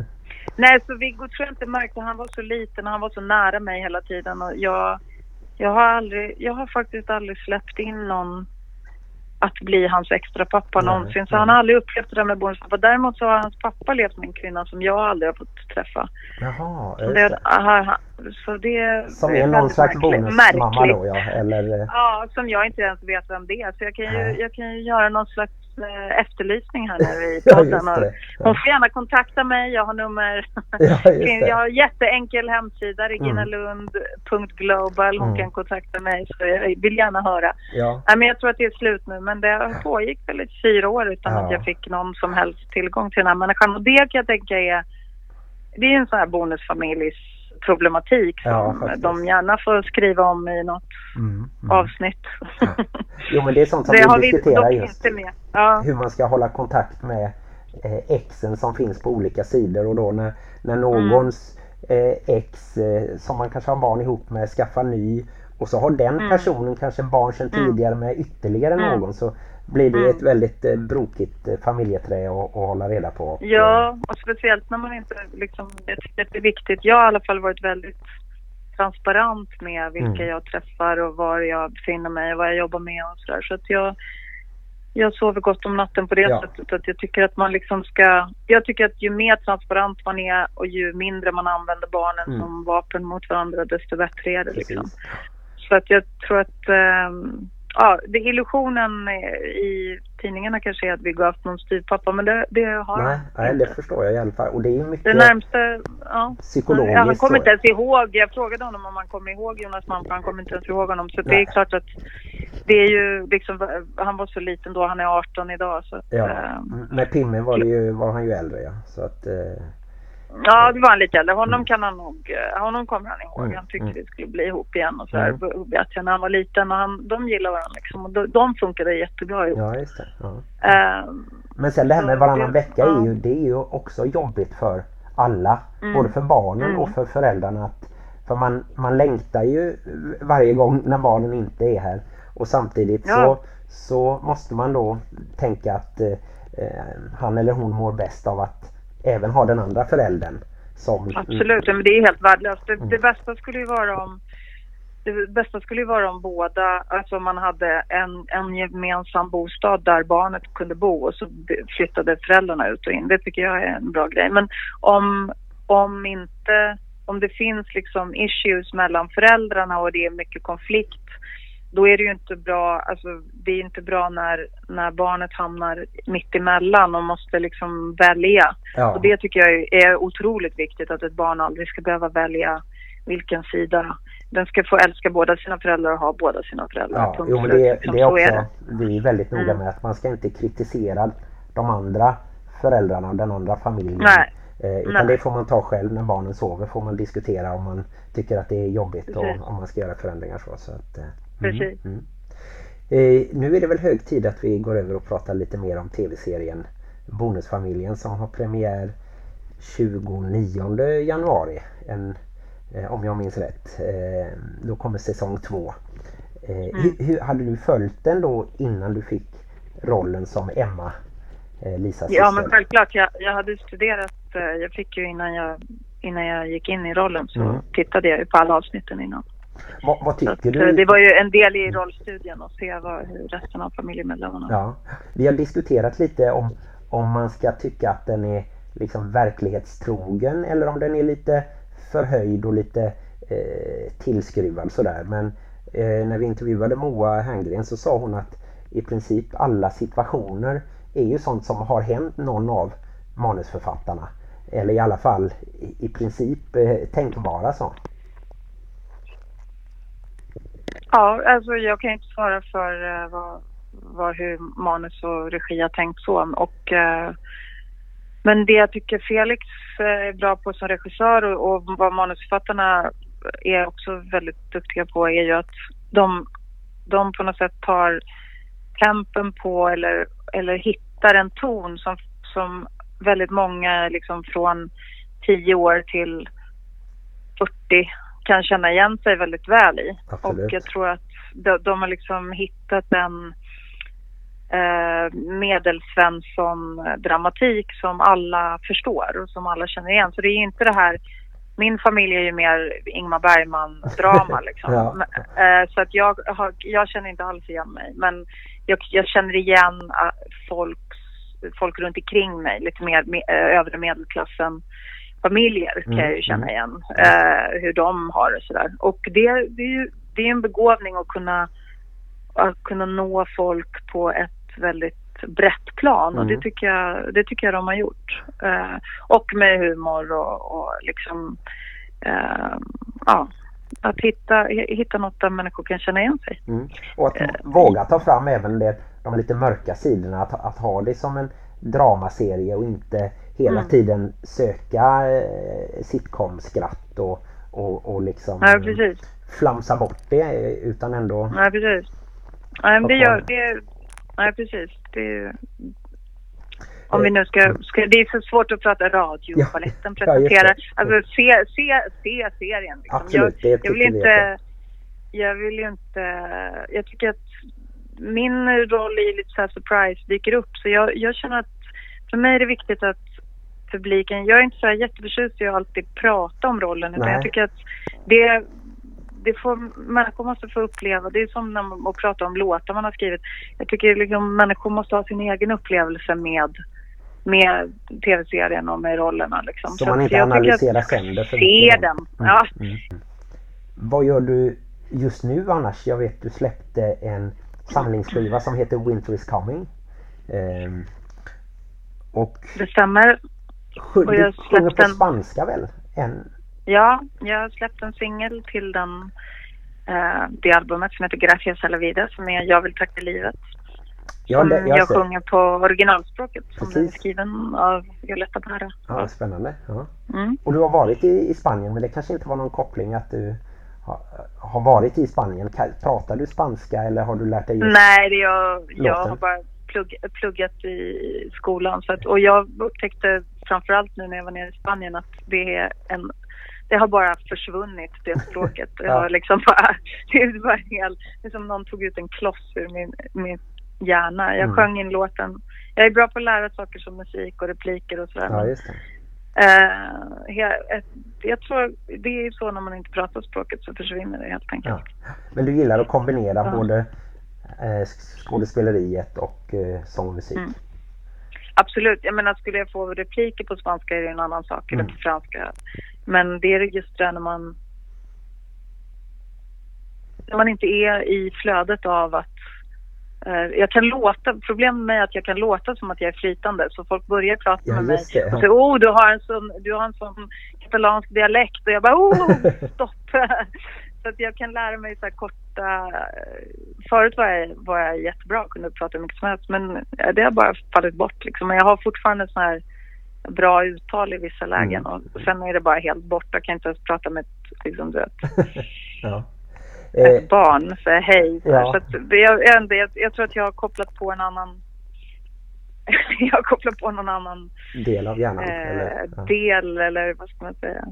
Speaker 7: Nej, så Viggo tror jag inte märkte. Han var så liten och han var så nära mig hela tiden. Och jag, jag, har aldrig, jag har faktiskt aldrig släppt in någon att bli hans extra pappa
Speaker 4: Nej,
Speaker 7: någonsin. Så
Speaker 4: nej.
Speaker 7: han har aldrig upplevt det där med bonuspappa. Däremot så har hans pappa levt med en kvinna som jag aldrig har fått träffa.
Speaker 4: Jaha,
Speaker 7: det,
Speaker 4: det.
Speaker 7: aha, så det
Speaker 4: Som är någon slags bonusmamma då ja, eller?
Speaker 7: Ja, som jag inte ens vet vem det är. Så jag kan ju,
Speaker 4: Nej.
Speaker 7: jag kan ju göra någon slags eh, efterlysning här nu i
Speaker 4: Ja,
Speaker 7: podden.
Speaker 4: det.
Speaker 7: Hon
Speaker 4: Ja,
Speaker 7: får gärna kontakta mig. Jag har nummer.
Speaker 4: ja
Speaker 7: Jag har jätteenkel hemsida, reginalund.global. Hon
Speaker 4: Mm.
Speaker 7: kan kontakta mig så jag vill gärna höra.
Speaker 4: Ja,
Speaker 7: Nej, men jag tror att det är slut nu men det pågick väl i fyra år utan
Speaker 4: Ja.
Speaker 7: att jag fick någon som helst tillgång till den här människan. Och det kan jag tänka är, det är en sån här bonusfamiljs problematik som
Speaker 4: Ja,
Speaker 7: de gärna får skriva om i något
Speaker 4: mm, mm.
Speaker 7: avsnitt.
Speaker 4: Jo men det är sånt som
Speaker 7: det har
Speaker 4: vi
Speaker 7: vi
Speaker 4: diskuterar
Speaker 7: dock
Speaker 4: just.
Speaker 7: Ja.
Speaker 4: hur man ska hålla kontakt med eh, exen som finns på olika sidor och då när, när någons eh, ex eh, som man kanske har barn ihop med skaffar ny och så har den
Speaker 7: Mm.
Speaker 4: personen kanske barn sedan
Speaker 7: Mm.
Speaker 4: tidigare med ytterligare
Speaker 7: Mm.
Speaker 4: någon så blir det
Speaker 7: Mm.
Speaker 4: ett väldigt eh, brokigt eh, familjeträ att, att hålla reda på.
Speaker 7: Ja, och speciellt när man inte liksom, jag tycker att det är viktigt. Jag har i alla fall varit väldigt transparent med vilka
Speaker 4: Mm.
Speaker 7: jag träffar och var jag befinner mig och vad jag jobbar med och sådär. Så att jag, jag sover gott om natten på det
Speaker 4: Ja.
Speaker 7: sättet att jag tycker att man liksom ska, jag tycker att ju mer transparent man är och ju mindre man använder barnen
Speaker 4: Mm.
Speaker 7: som vapen mot varandra desto bättre är det liksom. Så att jag tror att ehm, ja, det, illusionen i tidningarna kanske är att vi går haft någon styvpappa men det, det har
Speaker 4: Nej, nej, det förstår jag i alla fall. Och det är mycket
Speaker 7: Det närmsta, ja.
Speaker 4: psykologiskt.
Speaker 7: Han kommer inte ens ihåg. Jag frågade honom om han kommer ihåg Jonas för han kommer inte ens ihåg honom. Så det
Speaker 4: Nej.
Speaker 7: är klart att det är ju liksom, han var så liten då, han är 18 idag. Så att,
Speaker 4: Ja,
Speaker 7: ehm,
Speaker 4: med Pimme var, det ju, var han ju äldre ja. Så att, eh,
Speaker 7: ja, det var han lite äldre. Honom kan han nog, eh, honom kommer han ihåg.
Speaker 4: Mm,
Speaker 7: Han tyckte
Speaker 4: mm.
Speaker 7: vi skulle bli ihop igen och sådär.
Speaker 4: Mm.
Speaker 7: Mm. Vet jag när han var liten och han, de gillar varandra liksom. Och de, de funkade jättebra ihop.
Speaker 4: ja just det. Ja.
Speaker 7: Ehm,
Speaker 4: Men sen det här med
Speaker 7: Så
Speaker 4: varannan
Speaker 7: det-
Speaker 4: vecka är ju, det är ju också jobbigt för alla.
Speaker 7: Mm.
Speaker 4: Både för barnen
Speaker 7: Mm.
Speaker 4: och för föräldrarna. Att, för man, man längtar ju varje gång när barnen inte är här. Och samtidigt
Speaker 7: Ja.
Speaker 4: så, så måste man då tänka att eh, eh, han eller hon mår bäst av att även ha den andra föräldern. Som,
Speaker 7: Absolut, men det är helt värdelöst. Det,
Speaker 4: Mm.
Speaker 7: det bästa skulle ju vara om det bästa skulle ju vara om båda, alltså om man hade en, en gemensam bostad där barnet kunde bo och så flyttade föräldrarna ut och in. Det tycker jag är en bra grej. Men om, om inte, om det finns liksom issues mellan föräldrarna och det är mycket konflikt då är det ju inte bra, alltså det är inte bra när, när barnet hamnar mitt emellan och måste liksom välja.
Speaker 4: ja,
Speaker 7: Och det tycker jag är otroligt viktigt att ett barn aldrig ska behöva välja vilken sida. Den ska få älska båda sina föräldrar och ha båda sina föräldrar.
Speaker 4: Ja,
Speaker 7: Punkt
Speaker 4: jo, men det,
Speaker 7: liksom.
Speaker 4: det är
Speaker 7: Så
Speaker 4: också, vi är väldigt noga
Speaker 7: Mm.
Speaker 4: med att man ska inte kritisera de andra föräldrarna och den andra familjen.
Speaker 7: Nej.
Speaker 4: Eh, utan
Speaker 7: Nej.
Speaker 4: det får man ta själv när barnen sover. Får man diskutera om man tycker att det är jobbigt och om man ska göra förändringar så. så att, eh,
Speaker 7: Precis.
Speaker 4: Mm. Eh, nu är det väl hög tid att vi går över och pratar lite mer om tv-serien Bonusfamiljen som har premiär 29 januari. En, eh, om jag minns rätt. Eh, då kommer säsong två. Eh,
Speaker 7: Mm.
Speaker 4: hur, hur, hade du följt den då innan du fick rollen som Emma, eh, Lisas
Speaker 7: Ja,
Speaker 4: syster?
Speaker 7: men självklart. Jag, jag hade studerat. eh, Jag fick ju innan jag, innan jag gick in i rollen så
Speaker 4: Mm.
Speaker 7: tittade jag ju på alla avsnitten innan.
Speaker 4: Vad, vad tycker
Speaker 7: eh,
Speaker 4: du?
Speaker 7: det var ju en del i rollstudien att se vad, hur resten av familjemedlemmarna
Speaker 4: Ja, vi har diskuterat lite om, om man ska tycka att den är liksom verklighetstrogen eller om den är lite förhöjd och lite eh, tillskruvad sådär. Men eh, när vi intervjuade Moa Herngren så sa hon att i princip alla situationer är ju sånt som har hänt någon av manusförfattarna. Eller i alla fall i, i princip eh, tänkbara så.
Speaker 7: Ja, alltså jag kan inte svara för eh, vad, vad, hur manus och regi har tänkt så. Och, eh, men det jag tycker Felix eh, är bra på som regissör och, och vad manusförfattarna är också väldigt duktiga på är ju att de, de på något sätt tar tempen på eller, eller hittar en ton som, som väldigt många liksom från 10 år till 40 kan känna igen sig väldigt väl i.
Speaker 4: Absolut.
Speaker 7: Och jag tror att de, de har liksom hittat en eh, medelsvensson-dramatik som alla förstår och som alla känner igen. Så det är inte det här min familj är ju mer Ingmar Bergman-drama liksom.
Speaker 4: Ja.
Speaker 7: Men, eh, så att jag, har, jag känner inte alls igen mig. Men jag, jag känner igen eh, folk, folk runt omkring mig, lite mer me, övre medelklassen familjer kan
Speaker 4: Mm,
Speaker 7: jag ju känna
Speaker 4: mm.
Speaker 7: igen. Eh, hur de har det sådär. Och det, det är ju det är en begåvning att kunna, att kunna nå folk på ett väldigt brett plan och
Speaker 4: Mm.
Speaker 7: det tycker jag, det tycker jag de har gjort. Eh, och med humor och, och liksom eh, ja, att hitta, hitta något där människor kan känna igen sig.
Speaker 4: Mm. Och att
Speaker 7: Eh,
Speaker 4: våga ta fram även det, de lite mörka sidorna. Att, att ha det som en dramaserie och inte hela
Speaker 7: Mm.
Speaker 4: tiden söka eh, sitcom-skratt och, och, och liksom
Speaker 7: Ja, precis.
Speaker 4: flamsa bort det eh, utan ändå...
Speaker 7: Nej, precis. Nej, men det gör det. Nej, precis. Det, om vi nu ska, ska... Det är så svårt att prata radio
Speaker 4: Ja,
Speaker 7: och baletten
Speaker 4: ja,
Speaker 7: alltså se, se, se serien. Liksom.
Speaker 4: Absolut,
Speaker 7: jag, jag vill
Speaker 4: vi
Speaker 7: inte... Jag vill inte... Jag tycker att min roll i lite så surprise dyker upp. Så jag, jag känner att för mig är det viktigt att publiken... Jag är inte så jätteförtjust i att alltid prata om rollen. Utan
Speaker 4: Nej.
Speaker 7: jag tycker att det det får, människor måste få uppleva. Det är som när man pratar om låtar man har skrivit. Jag tycker liksom människor måste ha sin egen upplevelse med, med tv-serien och med rollerna. Liksom.
Speaker 4: Så man
Speaker 7: att
Speaker 4: inte analyserar sönder för
Speaker 7: Se
Speaker 4: mycket.
Speaker 7: den!
Speaker 4: Mm,
Speaker 7: Ja.
Speaker 4: mm. Vad gör du just nu annars? Jag vet du släppte en samlingsskiva som heter Winter is coming. Ehm, och
Speaker 7: Det stämmer.
Speaker 4: Du
Speaker 7: jag
Speaker 4: sjunger på
Speaker 7: en-
Speaker 4: spanska väl? En,
Speaker 7: Ja, jag har släppt en singel till den, eh, det albumet som heter Gracias a la vida som är Jag vill tacka livet. jag,
Speaker 4: jag ser.
Speaker 7: sjunger på originalspråket som den är
Speaker 4: Precis.
Speaker 7: skriven av Violetta Parra.
Speaker 4: Ja, spännande. Ja.
Speaker 7: Mm.
Speaker 4: Och du har varit i, i Spanien men det kanske inte var någon koppling att du har, har varit i Spanien. Pratar du spanska eller har du lärt dig just...
Speaker 7: Nej, det jag, jag har bara plugg, pluggat i skolan. Så att, och jag upptäckte framförallt nu när jag var nere i Spanien att det är en det har bara försvunnit det språket. Jag
Speaker 4: Ja.
Speaker 7: har liksom bara, det är bara helt, det är som någon tog ut en kloss ur min, min hjärna. Jag
Speaker 4: Mm.
Speaker 7: sjöng in låten. Jag är bra på att lära saker som musik och repliker och sådär.
Speaker 4: Ja, just det.
Speaker 7: eh, he- ett- jag tror det är så när man inte pratar språket så försvinner det helt enkelt.
Speaker 4: Ja. Men du gillar att kombinera
Speaker 7: Ja.
Speaker 4: både eh, skådespeleriet och eh, sång och musik.
Speaker 7: Mm. Absolut. Jag menar, skulle jag få repliker på spanska är det en annan sak. Eller
Speaker 4: Mm.
Speaker 7: på franska. Men det är just det när man... När man inte är i flödet av att... Eh, jag kan låta... Problemet med mig är att jag kan låta som att jag är flytande. Så folk börjar prata
Speaker 4: Ja,
Speaker 7: med mig
Speaker 4: det, ja.
Speaker 7: och säger oh, du har en sån, du har en sån katalansk dialekt. Och jag bara oh, stopp. Så att jag kan lära mig så korta... Förut var jag, var jag jättebra kunde prata hur mycket som helst. Men eh, det har bara fallit bort liksom. Men jag har fortfarande sån här bra uttal i vissa lägen.
Speaker 4: Mm.
Speaker 7: Och sen är det bara helt borta. Jag kan inte ens prata med ett, liksom, du vet.
Speaker 4: ja. Eh,
Speaker 7: ett barn säga hej.
Speaker 4: Ja.
Speaker 7: Så att det, jag, jag, jag tror att jag har kopplat på en annan jag har kopplat på någon annan
Speaker 4: del av hjärnan.
Speaker 7: eh,
Speaker 4: eller, ja.
Speaker 7: del eller vad ska man säga.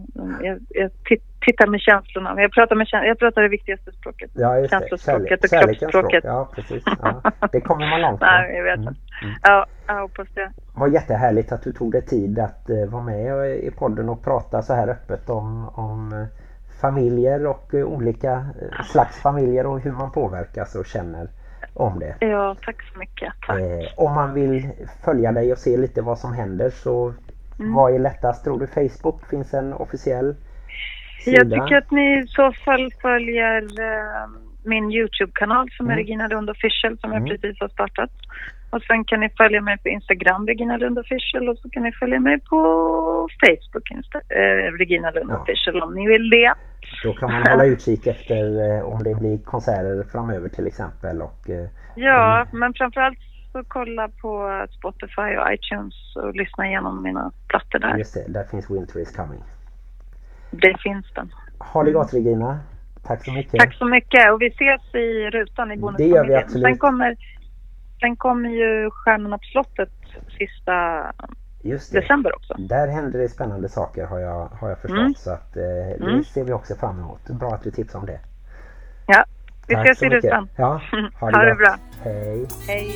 Speaker 7: Jag, jag tit- tittar med känslorna. Jag pratar, med, jag pratar det viktigaste språket.
Speaker 4: Ja, just.
Speaker 7: Känslospråket och kroppsspråket.
Speaker 4: språk. Ja, precis. Ja. Det kommer man långt
Speaker 7: Nej, jag vet
Speaker 4: Mm.
Speaker 7: inte. Ja, jag hoppas det.
Speaker 4: Det var jättehärligt att du tog dig tid att eh, vara med i podden och prata så här öppet om, om eh, familjer och eh, olika slags familjer och hur man påverkas och känner om det.
Speaker 7: Ja, tack så mycket. Tack.
Speaker 4: Eh, om man vill följa dig och se lite vad som händer så vad är lättast tror du? Facebook finns en officiell sida?
Speaker 7: Jag tycker att ni i så fall följer eh, min Youtube-kanal som är
Speaker 4: Mm.
Speaker 7: Regina Lund Official som
Speaker 4: Mm.
Speaker 7: jag precis har startat. Och sen kan ni följa mig på Instagram, Regina Lund Official. Och så kan ni följa mig på Facebook, Insta, eh, Regina Lund
Speaker 4: Ja.
Speaker 7: Official om ni vill det.
Speaker 4: Då kan man hålla utkik efter eh, om det blir konserter framöver till exempel och eh,
Speaker 7: Ja, men framförallt så kolla på Spotify och iTunes och lyssna igenom mina plattor där.
Speaker 4: just det, där finns Winter is coming.
Speaker 7: Det finns den.
Speaker 4: Ha det gott Regina. Tack så mycket.
Speaker 7: Tack så mycket och vi ses i rutan i
Speaker 4: Det
Speaker 7: bonusfamiljen.
Speaker 4: gör vi absolut.
Speaker 7: Sen kommer, sen kommer ju Stjärnorna på slottet sista
Speaker 4: Just det.
Speaker 7: december också.
Speaker 4: Där händer det spännande saker har jag, har jag förstått.
Speaker 7: Mm.
Speaker 4: Så att, eh, det
Speaker 7: Mm.
Speaker 4: ser vi också fram emot. Bra att du tipsar om det.
Speaker 7: Ja, vi
Speaker 4: Tack
Speaker 7: ses i rutan.
Speaker 4: Ja, ha det,
Speaker 7: Ha det bra.
Speaker 4: Hej.
Speaker 7: Hej.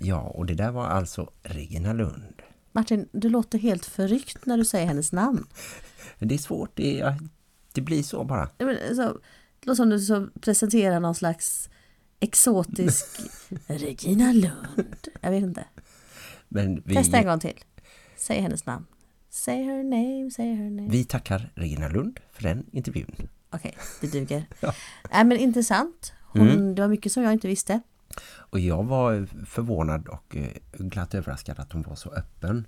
Speaker 2: Ja, och det där var alltså Regina Lund.
Speaker 1: Martin, du låter helt förryckt när du säger hennes namn.
Speaker 2: Det är svårt, det, är, det blir så bara.
Speaker 1: Ja, men, Så, det låter som du så presenterar någon slags exotisk Regina Lund. Jag vet inte.
Speaker 2: Men vi,
Speaker 1: Testa en gång till. Säg hennes namn. Say her name, say her name.
Speaker 2: vi tackar Regina Lund för den intervjun.
Speaker 1: Okej, det duger.
Speaker 2: Ja.
Speaker 1: Nej men intressant. Hon,
Speaker 2: Mm.
Speaker 1: Det var mycket som jag inte visste.
Speaker 2: Och jag var förvånad och eh, glatt överraskad att hon var så öppen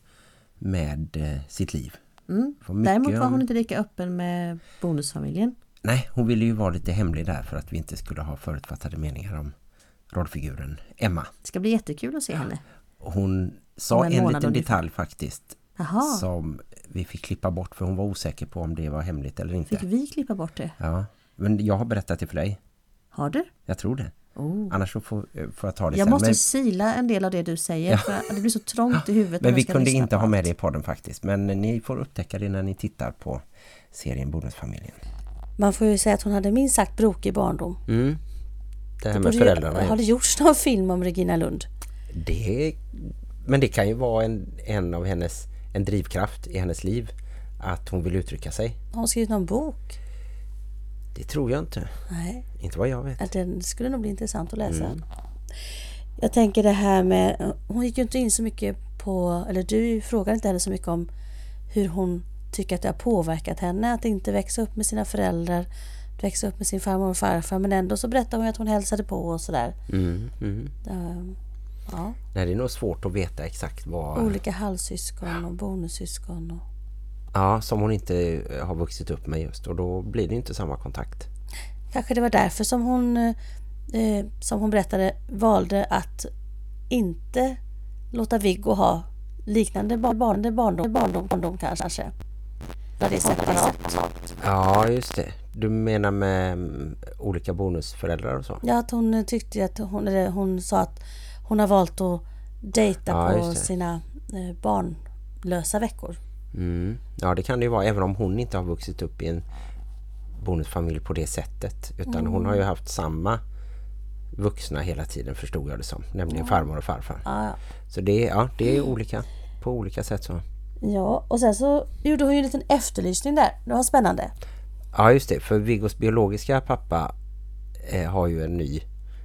Speaker 2: med eh, sitt liv.
Speaker 1: Mm.
Speaker 2: Var
Speaker 1: Däremot var hon inte lika öppen med bonusfamiljen.
Speaker 2: Nej, hon ville ju vara lite hemlig där för att vi inte skulle ha förutfattade meningar om rollfiguren Emma.
Speaker 1: Det ska bli jättekul att se henne.
Speaker 2: Hon sa
Speaker 1: en
Speaker 2: en, liten detalj faktiskt
Speaker 1: Jaha,
Speaker 2: som vi fick klippa bort för hon var osäker på om det var hemligt eller inte.
Speaker 1: fick vi klippa bort det?
Speaker 2: Ja, men jag har berättat det för dig.
Speaker 1: Har du?
Speaker 2: Jag tror det.
Speaker 1: Oh.
Speaker 2: Annars så får, eh, får jag ta det
Speaker 1: Jag
Speaker 2: sen.
Speaker 1: måste
Speaker 2: men,
Speaker 1: sila en del av det du säger för det blir så trångt i huvudet.
Speaker 2: men
Speaker 1: jag
Speaker 2: vi kunde inte ha med det i podden faktiskt. Men ni får upptäcka det när ni tittar på serien Bonusfamiljen.
Speaker 8: Man får ju säga att hon hade minst sagt brokig barndom.
Speaker 2: Mm. Det här
Speaker 8: Det
Speaker 2: med
Speaker 8: borde ju-
Speaker 2: föräldrarna.
Speaker 8: Har det gjorts någon film om Regina Lund?
Speaker 2: Det, men det kan ju vara en, en av hennes en drivkraft i hennes liv att hon vill uttrycka sig.
Speaker 8: Har hon skrivit någon bok?
Speaker 2: Det tror jag inte.
Speaker 8: Nej,
Speaker 2: Inte vad jag vet.
Speaker 8: att den skulle nog bli intressant att läsa.
Speaker 2: Mm.
Speaker 8: Jag tänker det här med, hon gick ju inte in så mycket på, eller du frågade inte henne så mycket om hur hon tycker att det har påverkat henne att inte växa upp med sina föräldrar, växa upp med sin farmor och farfar, men ändå så berättade hon att hon hälsade på och sådär.
Speaker 2: Mm, mm.
Speaker 8: Ja,
Speaker 2: Nej, det är nog svårt att veta exakt vad...
Speaker 8: olika halvsyskon och bonussyskon. Och...
Speaker 2: Ja, som hon inte eh, har vuxit upp med just. Och då blir det inte samma kontakt.
Speaker 8: Kanske det var därför som hon, eh, som hon berättade, valde att inte låta Viggo ha liknande barn, barn, barndom, barndom, barndom kanske. Där det är separat.
Speaker 2: Ja, just det. Du menar med mm, olika bonusföräldrar och så?
Speaker 8: Ja, att hon tyckte att hon, eller hon sa att hon har valt att dejta
Speaker 2: Ja,
Speaker 8: på sina eh, barnlösa veckor.
Speaker 2: Mm. Ja, det kan det ju vara. Även om hon inte har vuxit upp i en bonusfamilj på det sättet. Utan hon har ju haft samma vuxna hela tiden förstod jag det som. Nämligen farmor och farfar.
Speaker 8: Ja, ja.
Speaker 2: Så det, är- ja, det är olika. På olika sätt så.
Speaker 8: ja, och sen så gjorde hon ju en liten efterlysning där. Det var spännande.
Speaker 2: Ja, just det. För Viggos biologiska pappa eh, har ju en ny...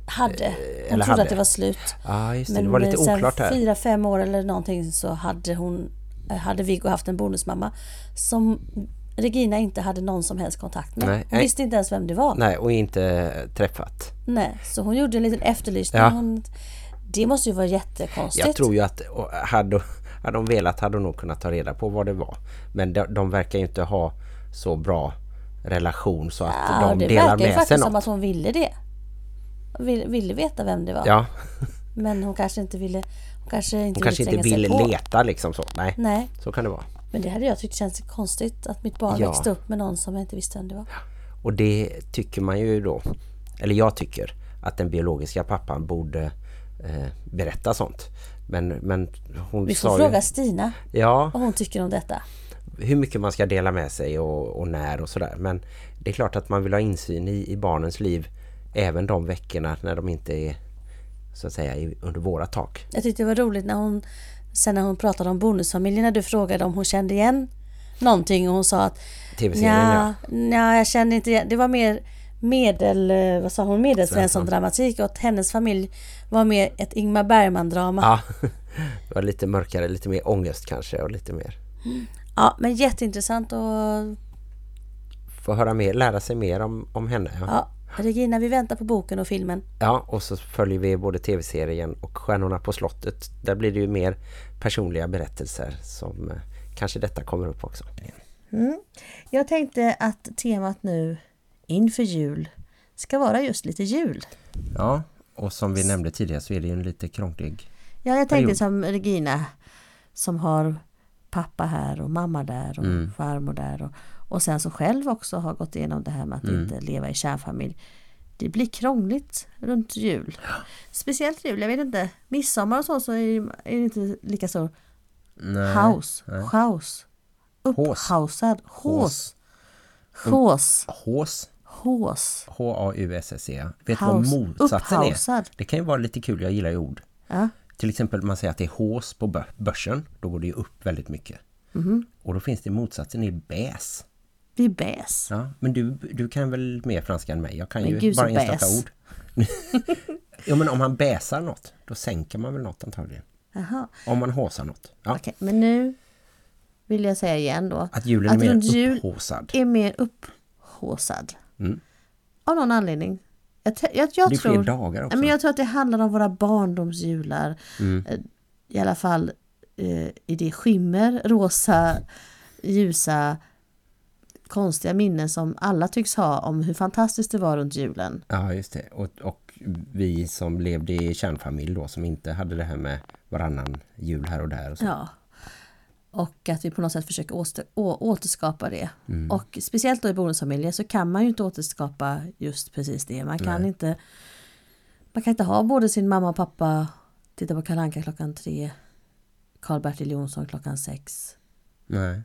Speaker 8: Hade. Hon
Speaker 2: eller
Speaker 8: trodde
Speaker 2: hade.
Speaker 8: att det var slut.
Speaker 2: Ja, just det.
Speaker 8: Men
Speaker 2: det var lite
Speaker 8: eh,
Speaker 2: oklart här.
Speaker 8: fyra, fem år eller någonting så hade hon eh, hade Viggo haft en bonusmamma som Regina inte hade någon som helst kontakt med.
Speaker 2: Nej,
Speaker 8: hon
Speaker 2: nej.
Speaker 8: visste inte ens vem det var. Nej.
Speaker 2: Nej, och inte träffat.
Speaker 8: så hon gjorde en liten efterlysning.
Speaker 2: Ja.
Speaker 8: Hon, det måste ju vara jättekonstigt.
Speaker 2: Jag tror ju att hade, hade de velat hade de nog kunnat ta reda på vad det var. Men de, de verkar ju inte ha så bra relation så att
Speaker 8: ja,
Speaker 2: de
Speaker 8: det
Speaker 2: delar
Speaker 8: verkar
Speaker 2: med sig
Speaker 8: faktiskt som
Speaker 2: något.
Speaker 8: att hon ville det. Ville, ville veta vem det var.
Speaker 2: Ja,
Speaker 8: Men hon kanske inte ville... Kanske inte,
Speaker 2: kanske inte vill leta liksom så. Nej,
Speaker 8: Nej,
Speaker 2: så kan det vara.
Speaker 8: men det hade jag tyckt känns konstigt att mitt barn
Speaker 2: Ja.
Speaker 8: växte upp med någon som jag inte visste vem det var.
Speaker 2: Och det tycker man ju då, eller jag tycker att den biologiska pappan borde eh, berätta sånt. Men, men hon
Speaker 8: Vi får
Speaker 2: sa
Speaker 8: fråga
Speaker 2: ju,
Speaker 8: Stina
Speaker 2: ja,
Speaker 8: vad hon tycker om detta.
Speaker 2: hur mycket man ska dela med sig och, och när och sådär. Men det är klart att man vill ha insyn i, i barnens liv även de veckorna när de inte är så att säga under våra tak.
Speaker 8: Jag tyckte det var roligt när hon sen när hon pratade om bonusfamiljen när du frågade om hon kände igen någonting och hon sa att
Speaker 2: TV-serien, ja.
Speaker 8: ja, ja, jag kände inte igen. Det var mer medel, vad sa hon, medelsvensson dramatik och att hennes familj var mer ett Ingmar Bergman-drama. Ja.
Speaker 2: Ja, det var lite mörkare, lite mer ångest kanske och lite mer.
Speaker 8: men jätteintressant och
Speaker 2: Få höra mer, lära sig mer om, om henne. Ja.
Speaker 8: ja, Regina vi väntar på boken och filmen.
Speaker 2: Ja, och så följer vi både tv-serien och Stjärnorna på slottet. Där blir det ju mer personliga berättelser som eh, kanske detta kommer upp också.
Speaker 1: Jag tänkte att temat nu inför jul ska vara just lite jul.
Speaker 2: Ja, och som vi nämnde tidigare så är det ju en lite krånglig...
Speaker 1: Ja, jag tänkte
Speaker 2: Period.
Speaker 1: som Regina som har pappa här och mamma där och
Speaker 2: Mm.
Speaker 1: farmor där och, och sen som själv också har gått igenom det här med att
Speaker 2: Mm.
Speaker 1: inte leva i kärnfamilj. Det blir krångligt runt jul. Speciellt jul, jag vet inte. Midsommar och så, så är, är det inte lika så
Speaker 2: Nej,
Speaker 1: Haus,
Speaker 2: nej.
Speaker 1: chaos,
Speaker 2: Hås.
Speaker 1: upphausad, hås,
Speaker 2: Mm.
Speaker 1: hås,
Speaker 2: Hås.
Speaker 1: hås,
Speaker 2: H-A-U-S-S-E. Vet du vad motsatsen är?
Speaker 1: Upphausad.
Speaker 2: Det kan ju vara lite kul, jag gillar ju ord.
Speaker 1: Ja.
Speaker 2: Till exempel man säger att det är hås på bö- börsen. Då går det ju upp väldigt mycket.
Speaker 1: Mhm.
Speaker 2: Och då finns det motsatsen i bäs.
Speaker 1: Är bäs.
Speaker 2: Ja, men du, du kan väl mer franska än mig? Jag kan
Speaker 1: Men
Speaker 2: ju
Speaker 1: gud,
Speaker 2: bara enstaka ord. ja, men om man bäsar något, då sänker man väl något antagligen.
Speaker 1: Jaha.
Speaker 2: Om man håsar något. Ja.
Speaker 1: Okej, men nu vill jag säga igen då.
Speaker 2: Att julen är
Speaker 1: Att
Speaker 2: mer
Speaker 1: runt jul
Speaker 2: upphåsad.
Speaker 1: är mer upphåsad.
Speaker 2: Mm.
Speaker 1: Av någon anledning. Jag, jag, jag
Speaker 2: Det är fler
Speaker 1: tror,
Speaker 2: dagar också.
Speaker 1: Men jag tror att det handlar om våra barndomsjular.
Speaker 2: Mm.
Speaker 1: Eh, I alla fall eh, i det skimmer, rosa, ljusa, konstiga minnen som alla tycks ha om hur fantastiskt det var runt julen.
Speaker 2: Ja, just det. Och, och vi som levde i kärnfamilj då, som inte hade det här med varannan jul här och där. Och så.
Speaker 1: Ja. Och att vi på något sätt försöker åter, å, återskapa det.
Speaker 2: Mm.
Speaker 1: Och speciellt då i bonusfamiljer så kan man ju inte återskapa just precis det. Man kan
Speaker 2: Nej.
Speaker 1: inte Man kan inte ha både sin mamma och pappa titta på Kalle Anka klockan tre Karl-Bertil Jonsson klockan sex.
Speaker 2: Nej.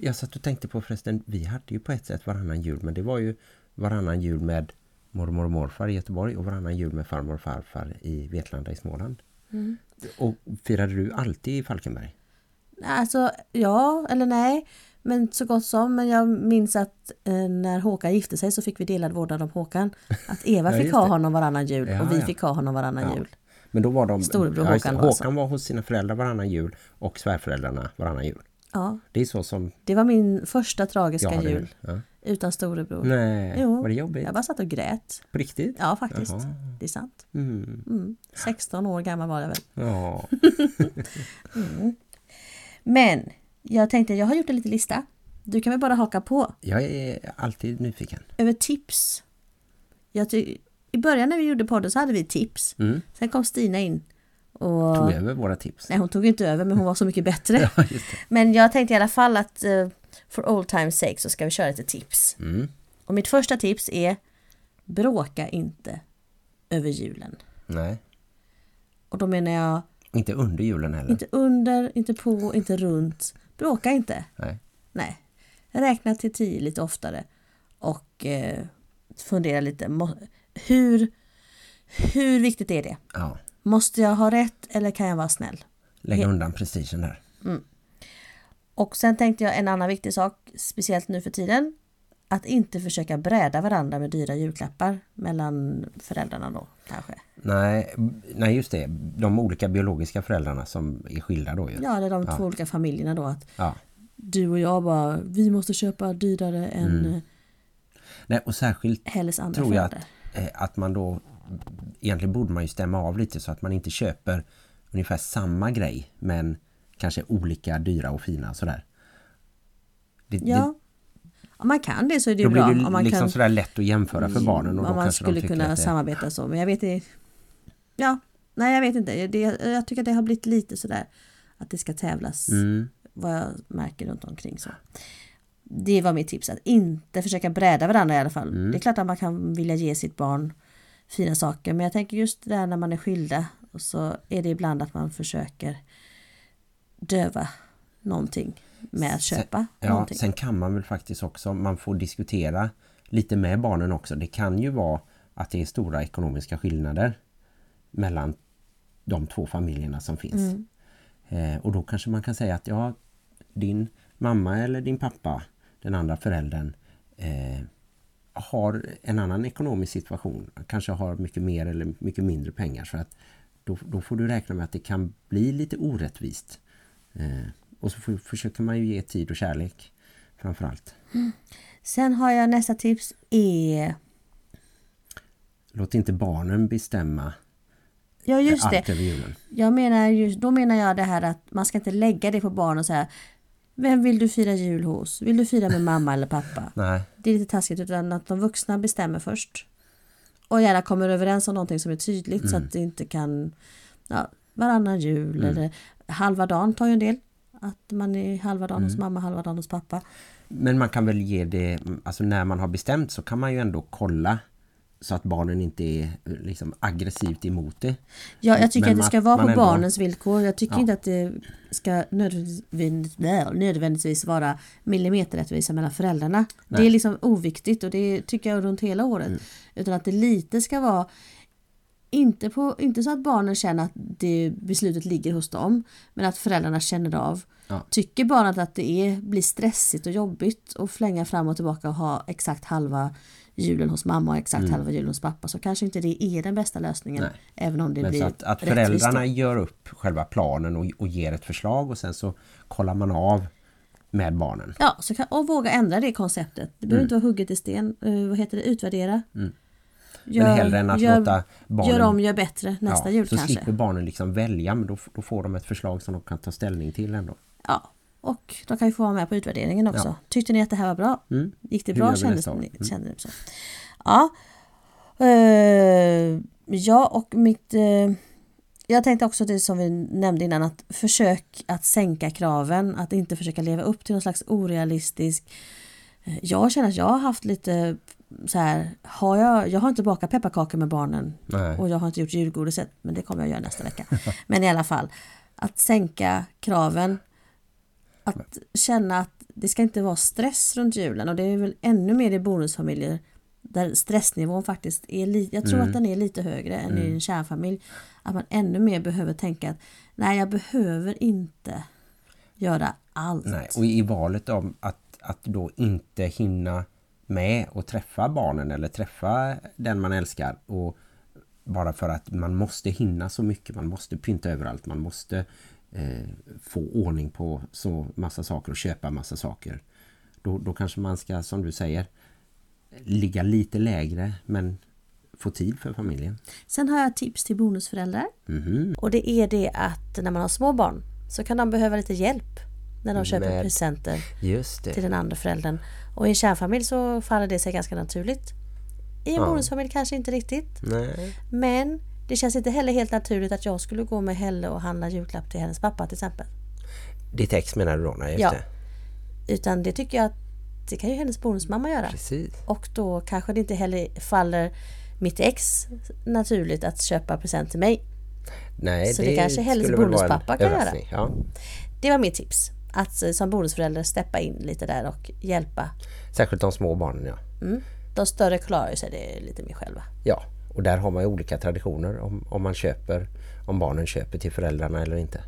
Speaker 2: Jag satt och tänkte på förresten, vi hade ju på ett sätt varannan jul, men det var ju varannan jul med mormor och morfar i Göteborg och varannan jul med farmor och farfar i Vetlanda i Småland.
Speaker 1: Mm.
Speaker 2: Och firade du alltid i Falkenberg?
Speaker 1: Alltså ja eller nej. Men så gott som. Men jag minns att eh, när Håkan gifte sig så fick vi delad vårdnad om Håkan. Att Eva fick ha honom varannan jul
Speaker 2: Ja,
Speaker 1: och vi
Speaker 2: ja.
Speaker 1: fick ha honom varannan jul.
Speaker 2: Men då var de...
Speaker 1: Storebror. Håkan alltså.
Speaker 2: Håkan var hos sina föräldrar varannan jul och svärföräldrarna varannan jul.
Speaker 1: Ja,
Speaker 2: Det är så som
Speaker 1: det var min första tragiska
Speaker 2: hade
Speaker 1: jul
Speaker 2: Ja.
Speaker 1: utan storebror.
Speaker 2: Nej,
Speaker 1: Jo,
Speaker 2: var det jobbigt?
Speaker 1: Jag bara satt och grät.
Speaker 2: På riktigt?
Speaker 1: Ja, faktiskt.
Speaker 2: Jaha.
Speaker 1: Det är sant.
Speaker 2: Mm.
Speaker 1: Mm. 16 år gammal var jag väl.
Speaker 2: Ja.
Speaker 1: Men jag tänkte, jag har gjort en liten lista. Du kan väl bara haka på.
Speaker 2: Jag är alltid nyfiken.
Speaker 1: Över tips. Jag ty- I början när vi gjorde podden så hade vi tips.
Speaker 2: Mm.
Speaker 1: Sen kom Stina in. Och...
Speaker 2: Tog över våra tips.
Speaker 1: Nej, hon tog inte över men hon var så mycket bättre.
Speaker 2: Ja.
Speaker 1: Men jag tänkte i alla fall att eh, for old times sake så ska vi köra lite tips.
Speaker 2: Mm.
Speaker 1: Och mitt första tips är bråka inte över julen.
Speaker 2: Nej.
Speaker 1: Och då menar jag
Speaker 2: Inte under julen heller.
Speaker 1: inte under, inte på, inte runt. Bråka inte.
Speaker 2: Nej.
Speaker 1: Nej. Räkna till tio lite oftare. Och eh, fundera lite. Hur, hur viktigt är det?
Speaker 2: Ja.
Speaker 1: Måste jag ha rätt eller kan jag vara snäll?
Speaker 2: Lägga undan prestigen där.
Speaker 1: Och sen tänkte jag en annan viktig sak, speciellt nu för tiden. Att inte försöka bräda varandra med dyra julklappar mellan föräldrarna då kanske.
Speaker 2: Nej, nej, just det. De olika biologiska föräldrarna som är skilda då ju.
Speaker 1: Ja, eller de
Speaker 2: Ja.
Speaker 1: två olika familjerna då. Att
Speaker 2: Ja.
Speaker 1: du och jag bara, vi måste köpa dyrare än
Speaker 2: Mm.
Speaker 1: mm.
Speaker 2: Nej, och särskilt tror jag att, eh, att man då egentligen borde man ju stämma av lite så att man inte köper ungefär samma grej men kanske olika dyra och fina sådär. Det,
Speaker 1: Ja. Om man kan det så är det ju
Speaker 2: då blir
Speaker 1: bra.
Speaker 2: det
Speaker 1: Om man
Speaker 2: liksom
Speaker 1: kan,
Speaker 2: sådär lätt att jämföra för barnen och då
Speaker 1: om man skulle kunna
Speaker 2: det,
Speaker 1: samarbeta så. Men jag vet inte. Ja, Nej jag vet inte. Det, jag tycker att det har blivit lite sådär att det ska tävlas.
Speaker 2: Mm.
Speaker 1: Vad jag märker runt omkring så. Det var mitt tips. Att inte försöka bräda varandra i alla fall.
Speaker 2: Mm.
Speaker 1: Det är klart att man kan vilja ge sitt barn fina saker. Men jag tänker just det där när man är skilda. Och så är det ibland att man försöker döva någonting med att köpa
Speaker 2: Ja,
Speaker 1: någonting.
Speaker 2: sen kan man väl faktiskt också, man får diskutera lite med barnen också. Det kan ju vara att det är stora ekonomiska skillnader mellan de två familjerna som finns.
Speaker 1: Mm.
Speaker 2: Eh, och då kanske man kan säga att ja, din mamma eller din pappa, den andra föräldern, eh, har en annan ekonomisk situation. Kanske har mycket mer eller mycket mindre pengar. Så att då, då får du räkna med att det kan bli lite orättvist. Eh, och så får, försöker man ju ge tid och kärlek framförallt.
Speaker 1: Sen har jag nästa tips är...
Speaker 2: Låt inte barnen bestämma
Speaker 1: Ja just
Speaker 2: allt
Speaker 1: det.
Speaker 2: över julen.
Speaker 1: Jag menar just, då menar jag det här att man ska inte lägga det på barn och säga Vem vill du fira jul hos? Vill du fira med mamma eller pappa?
Speaker 2: Nej,
Speaker 1: Det är lite taskigt utan att de vuxna bestämmer först. Och gärna kommer överens om någonting som är tydligt så att det inte kan ja, varannan jul eller halva dagen tar ju en del. Att man är halva dagen hos mamma, halva dagen hos pappa.
Speaker 2: men man kan väl ge det, alltså när man har bestämt så kan man ju ändå kolla så att barnen inte är liksom aggressivt emot det.
Speaker 1: Ja, jag tycker
Speaker 2: Men
Speaker 1: att det ska vara på
Speaker 2: ändå-
Speaker 1: barnens villkor. Jag tycker
Speaker 2: Ja.
Speaker 1: inte att det ska nödvändigtvis, nödvändigtvis vara millimeterrättvisa mellan föräldrarna. Det är liksom oviktigt och det tycker jag runt hela året.
Speaker 2: Mm.
Speaker 1: Utan att det lite ska vara inte, på, inte så att barnen känner att det beslutet ligger hos dem men att föräldrarna känner av.
Speaker 2: Ja.
Speaker 1: Tycker barnet att det är, blir stressigt och jobbigt att flänga fram och tillbaka och ha exakt halva julen hos mamma och exakt halva julen hos pappa så kanske inte det är den bästa lösningen.
Speaker 2: Mm. Nej.
Speaker 1: Även om det
Speaker 2: Men
Speaker 1: blir
Speaker 2: så att, att föräldrarna gör upp själva planen och, och ger ett förslag och sen så kollar man av med barnen.
Speaker 1: Ja, så kan, och våga ändra det konceptet. Det behöver inte vara hugget i sten. Eh, vad heter det? Utvärdera. Gör,
Speaker 2: Men hellre än att
Speaker 1: gör,
Speaker 2: låta barnen...
Speaker 1: Gör om, gör bättre nästa
Speaker 2: ja,
Speaker 1: jul
Speaker 2: så
Speaker 1: kanske.
Speaker 2: slipper barnen liksom välja men då, då får de ett förslag som de kan ta ställning till ändå.
Speaker 1: Ja, och de kan ju få vara med på utvärderingen också.
Speaker 2: Ja.
Speaker 1: Tyckte ni att det här var bra?
Speaker 2: Mm.
Speaker 1: Gick det
Speaker 2: Hur
Speaker 1: bra? Kändes
Speaker 2: Mm.
Speaker 1: kände ni så? Ja. Eh, ja, och mitt... eh, jag tänkte också det som vi nämnde innan att försök att sänka kraven, att inte försöka leva upp till någon slags orealistisk... Eh, Jag känner att jag har haft lite så här, har jag, jag har inte bakat pepparkakor med barnen
Speaker 2: Nej.
Speaker 1: och jag har inte gjort julgodiset, men det kommer jag göra nästa vecka. Men i alla fall, att sänka kraven, att känna att det ska inte vara stress runt julen och det är väl ännu mer i bonusfamiljer där stressnivån faktiskt är lite, jag tror
Speaker 2: Mm.
Speaker 1: att den är lite högre än i en kärnfamilj. Att man ännu mer behöver tänka att nej jag behöver inte göra allt.
Speaker 2: Nej, och i valet om att, att då inte hinna med och träffa barnen eller träffa den man älskar och bara för att man måste hinna så mycket, man måste pynta överallt, man måste eh, få ordning på så massa saker och köpa massa saker. Då, då kanske man ska, som du säger, ligga lite lägre men få tid för familjen.
Speaker 1: Sen har jag tips till bonusföräldrar.
Speaker 2: Mhm.
Speaker 1: Och det är det att när man har små barn så kan de behöva lite hjälp när de köper
Speaker 2: Med-
Speaker 1: presenter
Speaker 2: Just
Speaker 1: till den andra föräldern. Och i en kärnfamilj så faller det sig ganska naturligt. I en
Speaker 2: Ja.
Speaker 1: bonusfamilj kanske inte riktigt.
Speaker 2: Nej.
Speaker 1: Men det känns inte heller helt naturligt att jag skulle gå med Helle och handla julklapp till hennes pappa till exempel.
Speaker 2: Ditt ex menar du då? Nej,
Speaker 1: Ja.
Speaker 2: det.
Speaker 1: Utan det tycker jag att det kan ju hennes bonusmamma göra.
Speaker 2: Precis.
Speaker 1: Och då kanske det inte heller faller mitt ex naturligt att köpa present till mig.
Speaker 2: Nej,
Speaker 1: Så det kanske
Speaker 2: väl vara en
Speaker 1: bonuspappa kan göra.
Speaker 2: Ja.
Speaker 1: Det var mitt tips. Att eh, som bonusförälder steppa in lite där och hjälpa.
Speaker 2: Särskilt de små barnen, ja.
Speaker 1: Mm. De större klarar sig det lite mer själva.
Speaker 2: Ja, och där har man ju olika traditioner om, om man köper, om barnen köper till föräldrarna eller inte.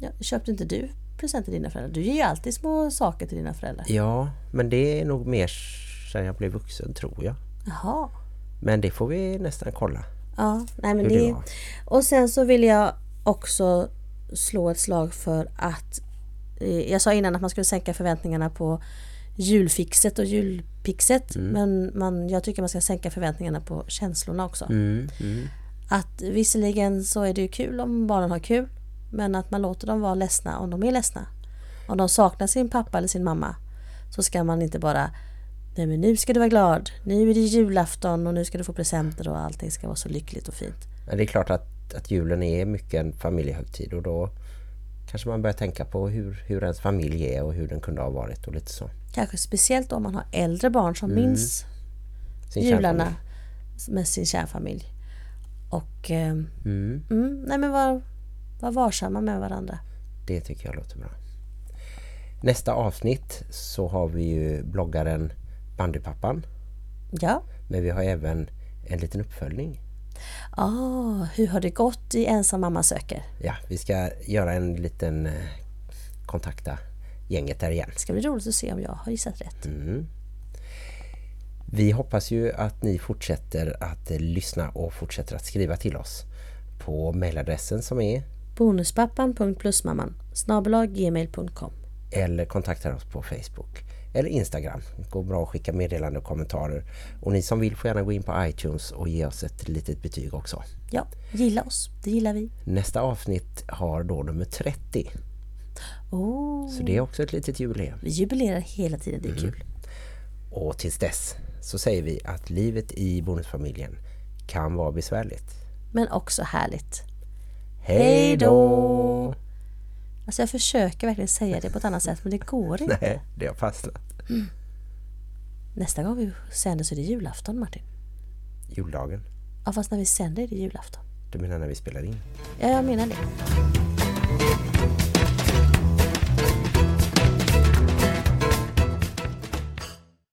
Speaker 1: Ja, köpte inte du present till dina föräldrar? Du ger ju alltid små saker till dina föräldrar.
Speaker 2: Ja, men det är nog mer sedan jag blev vuxen tror jag.
Speaker 1: Jaha.
Speaker 2: Men det får vi nästan kolla.
Speaker 1: Ja, nej men det...
Speaker 2: det.
Speaker 1: Och sen så vill jag också slå ett slag för att eh, jag sa innan att man skulle sänka förväntningarna på julfixet och julpixet men man, jag tycker man ska sänka förväntningarna på känslorna också.
Speaker 2: Mm, mm.
Speaker 1: Att visserligen så är det ju kul om barnen har kul men att man låter dem vara ledsna om de är ledsna. Om de saknar sin pappa eller sin mamma så ska man inte bara Nej men nu ska du vara glad, nu är det julafton och nu ska du få presenter och allting ska vara så lyckligt och fint.
Speaker 2: Men det är klart att att, att julen är mycket en familjehögtid och då kanske man börjar tänka på hur, hur ens familj är och hur den kunde ha varit och lite så.
Speaker 1: Kanske speciellt om man har äldre barn som
Speaker 2: Mm.
Speaker 1: minns
Speaker 2: Sin
Speaker 1: jularna med sin kärnfamilj. Och eh,
Speaker 2: Mm,
Speaker 1: mm, nej men var, var varsamma med varandra.
Speaker 2: det tycker jag låter bra. Nästa avsnitt så har vi ju bloggaren Bandypappan.
Speaker 1: Ja.
Speaker 2: Men vi har även en liten uppföljning.
Speaker 1: Ah, hur har det gått i ensam mamma söker?
Speaker 2: Ja, vi ska göra en liten eh, kontakta gänget där igen.
Speaker 1: Det ska bli roligt att se om jag har gissat rätt.
Speaker 2: Mm. Vi hoppas ju att ni fortsätter att eh, lyssna och fortsätter att skriva till oss på mailadressen som är
Speaker 1: Bonuspappan.plusmamman gmail.com
Speaker 2: eller kontaktar oss på Facebook eller Instagram. Det går bra att skicka meddelande och kommentarer. Och ni som vill får gärna gå in på iTunes och ge oss ett litet betyg också.
Speaker 1: Ja, gilla oss. Det gillar vi.
Speaker 2: Nästa avsnitt har då nummer 30.
Speaker 1: Oh,
Speaker 2: Så det är också ett litet jubileum.
Speaker 1: vi jubilerar hela tiden, det är kul.
Speaker 2: Och tills dess så säger vi att livet i bonusfamiljen kan vara besvärligt.
Speaker 1: Men också härligt.
Speaker 2: Hej då!
Speaker 1: Alltså jag försöker verkligen säga det på ett annat sätt men det går inte.
Speaker 2: Nej, det har fastnat.
Speaker 1: Nästa gång vi sänder så är det julafton Martin.
Speaker 2: Juldagen.
Speaker 1: Ja fast när vi sänder är det julafton.
Speaker 2: Du menar när vi spelar in?
Speaker 1: Ja jag menar det.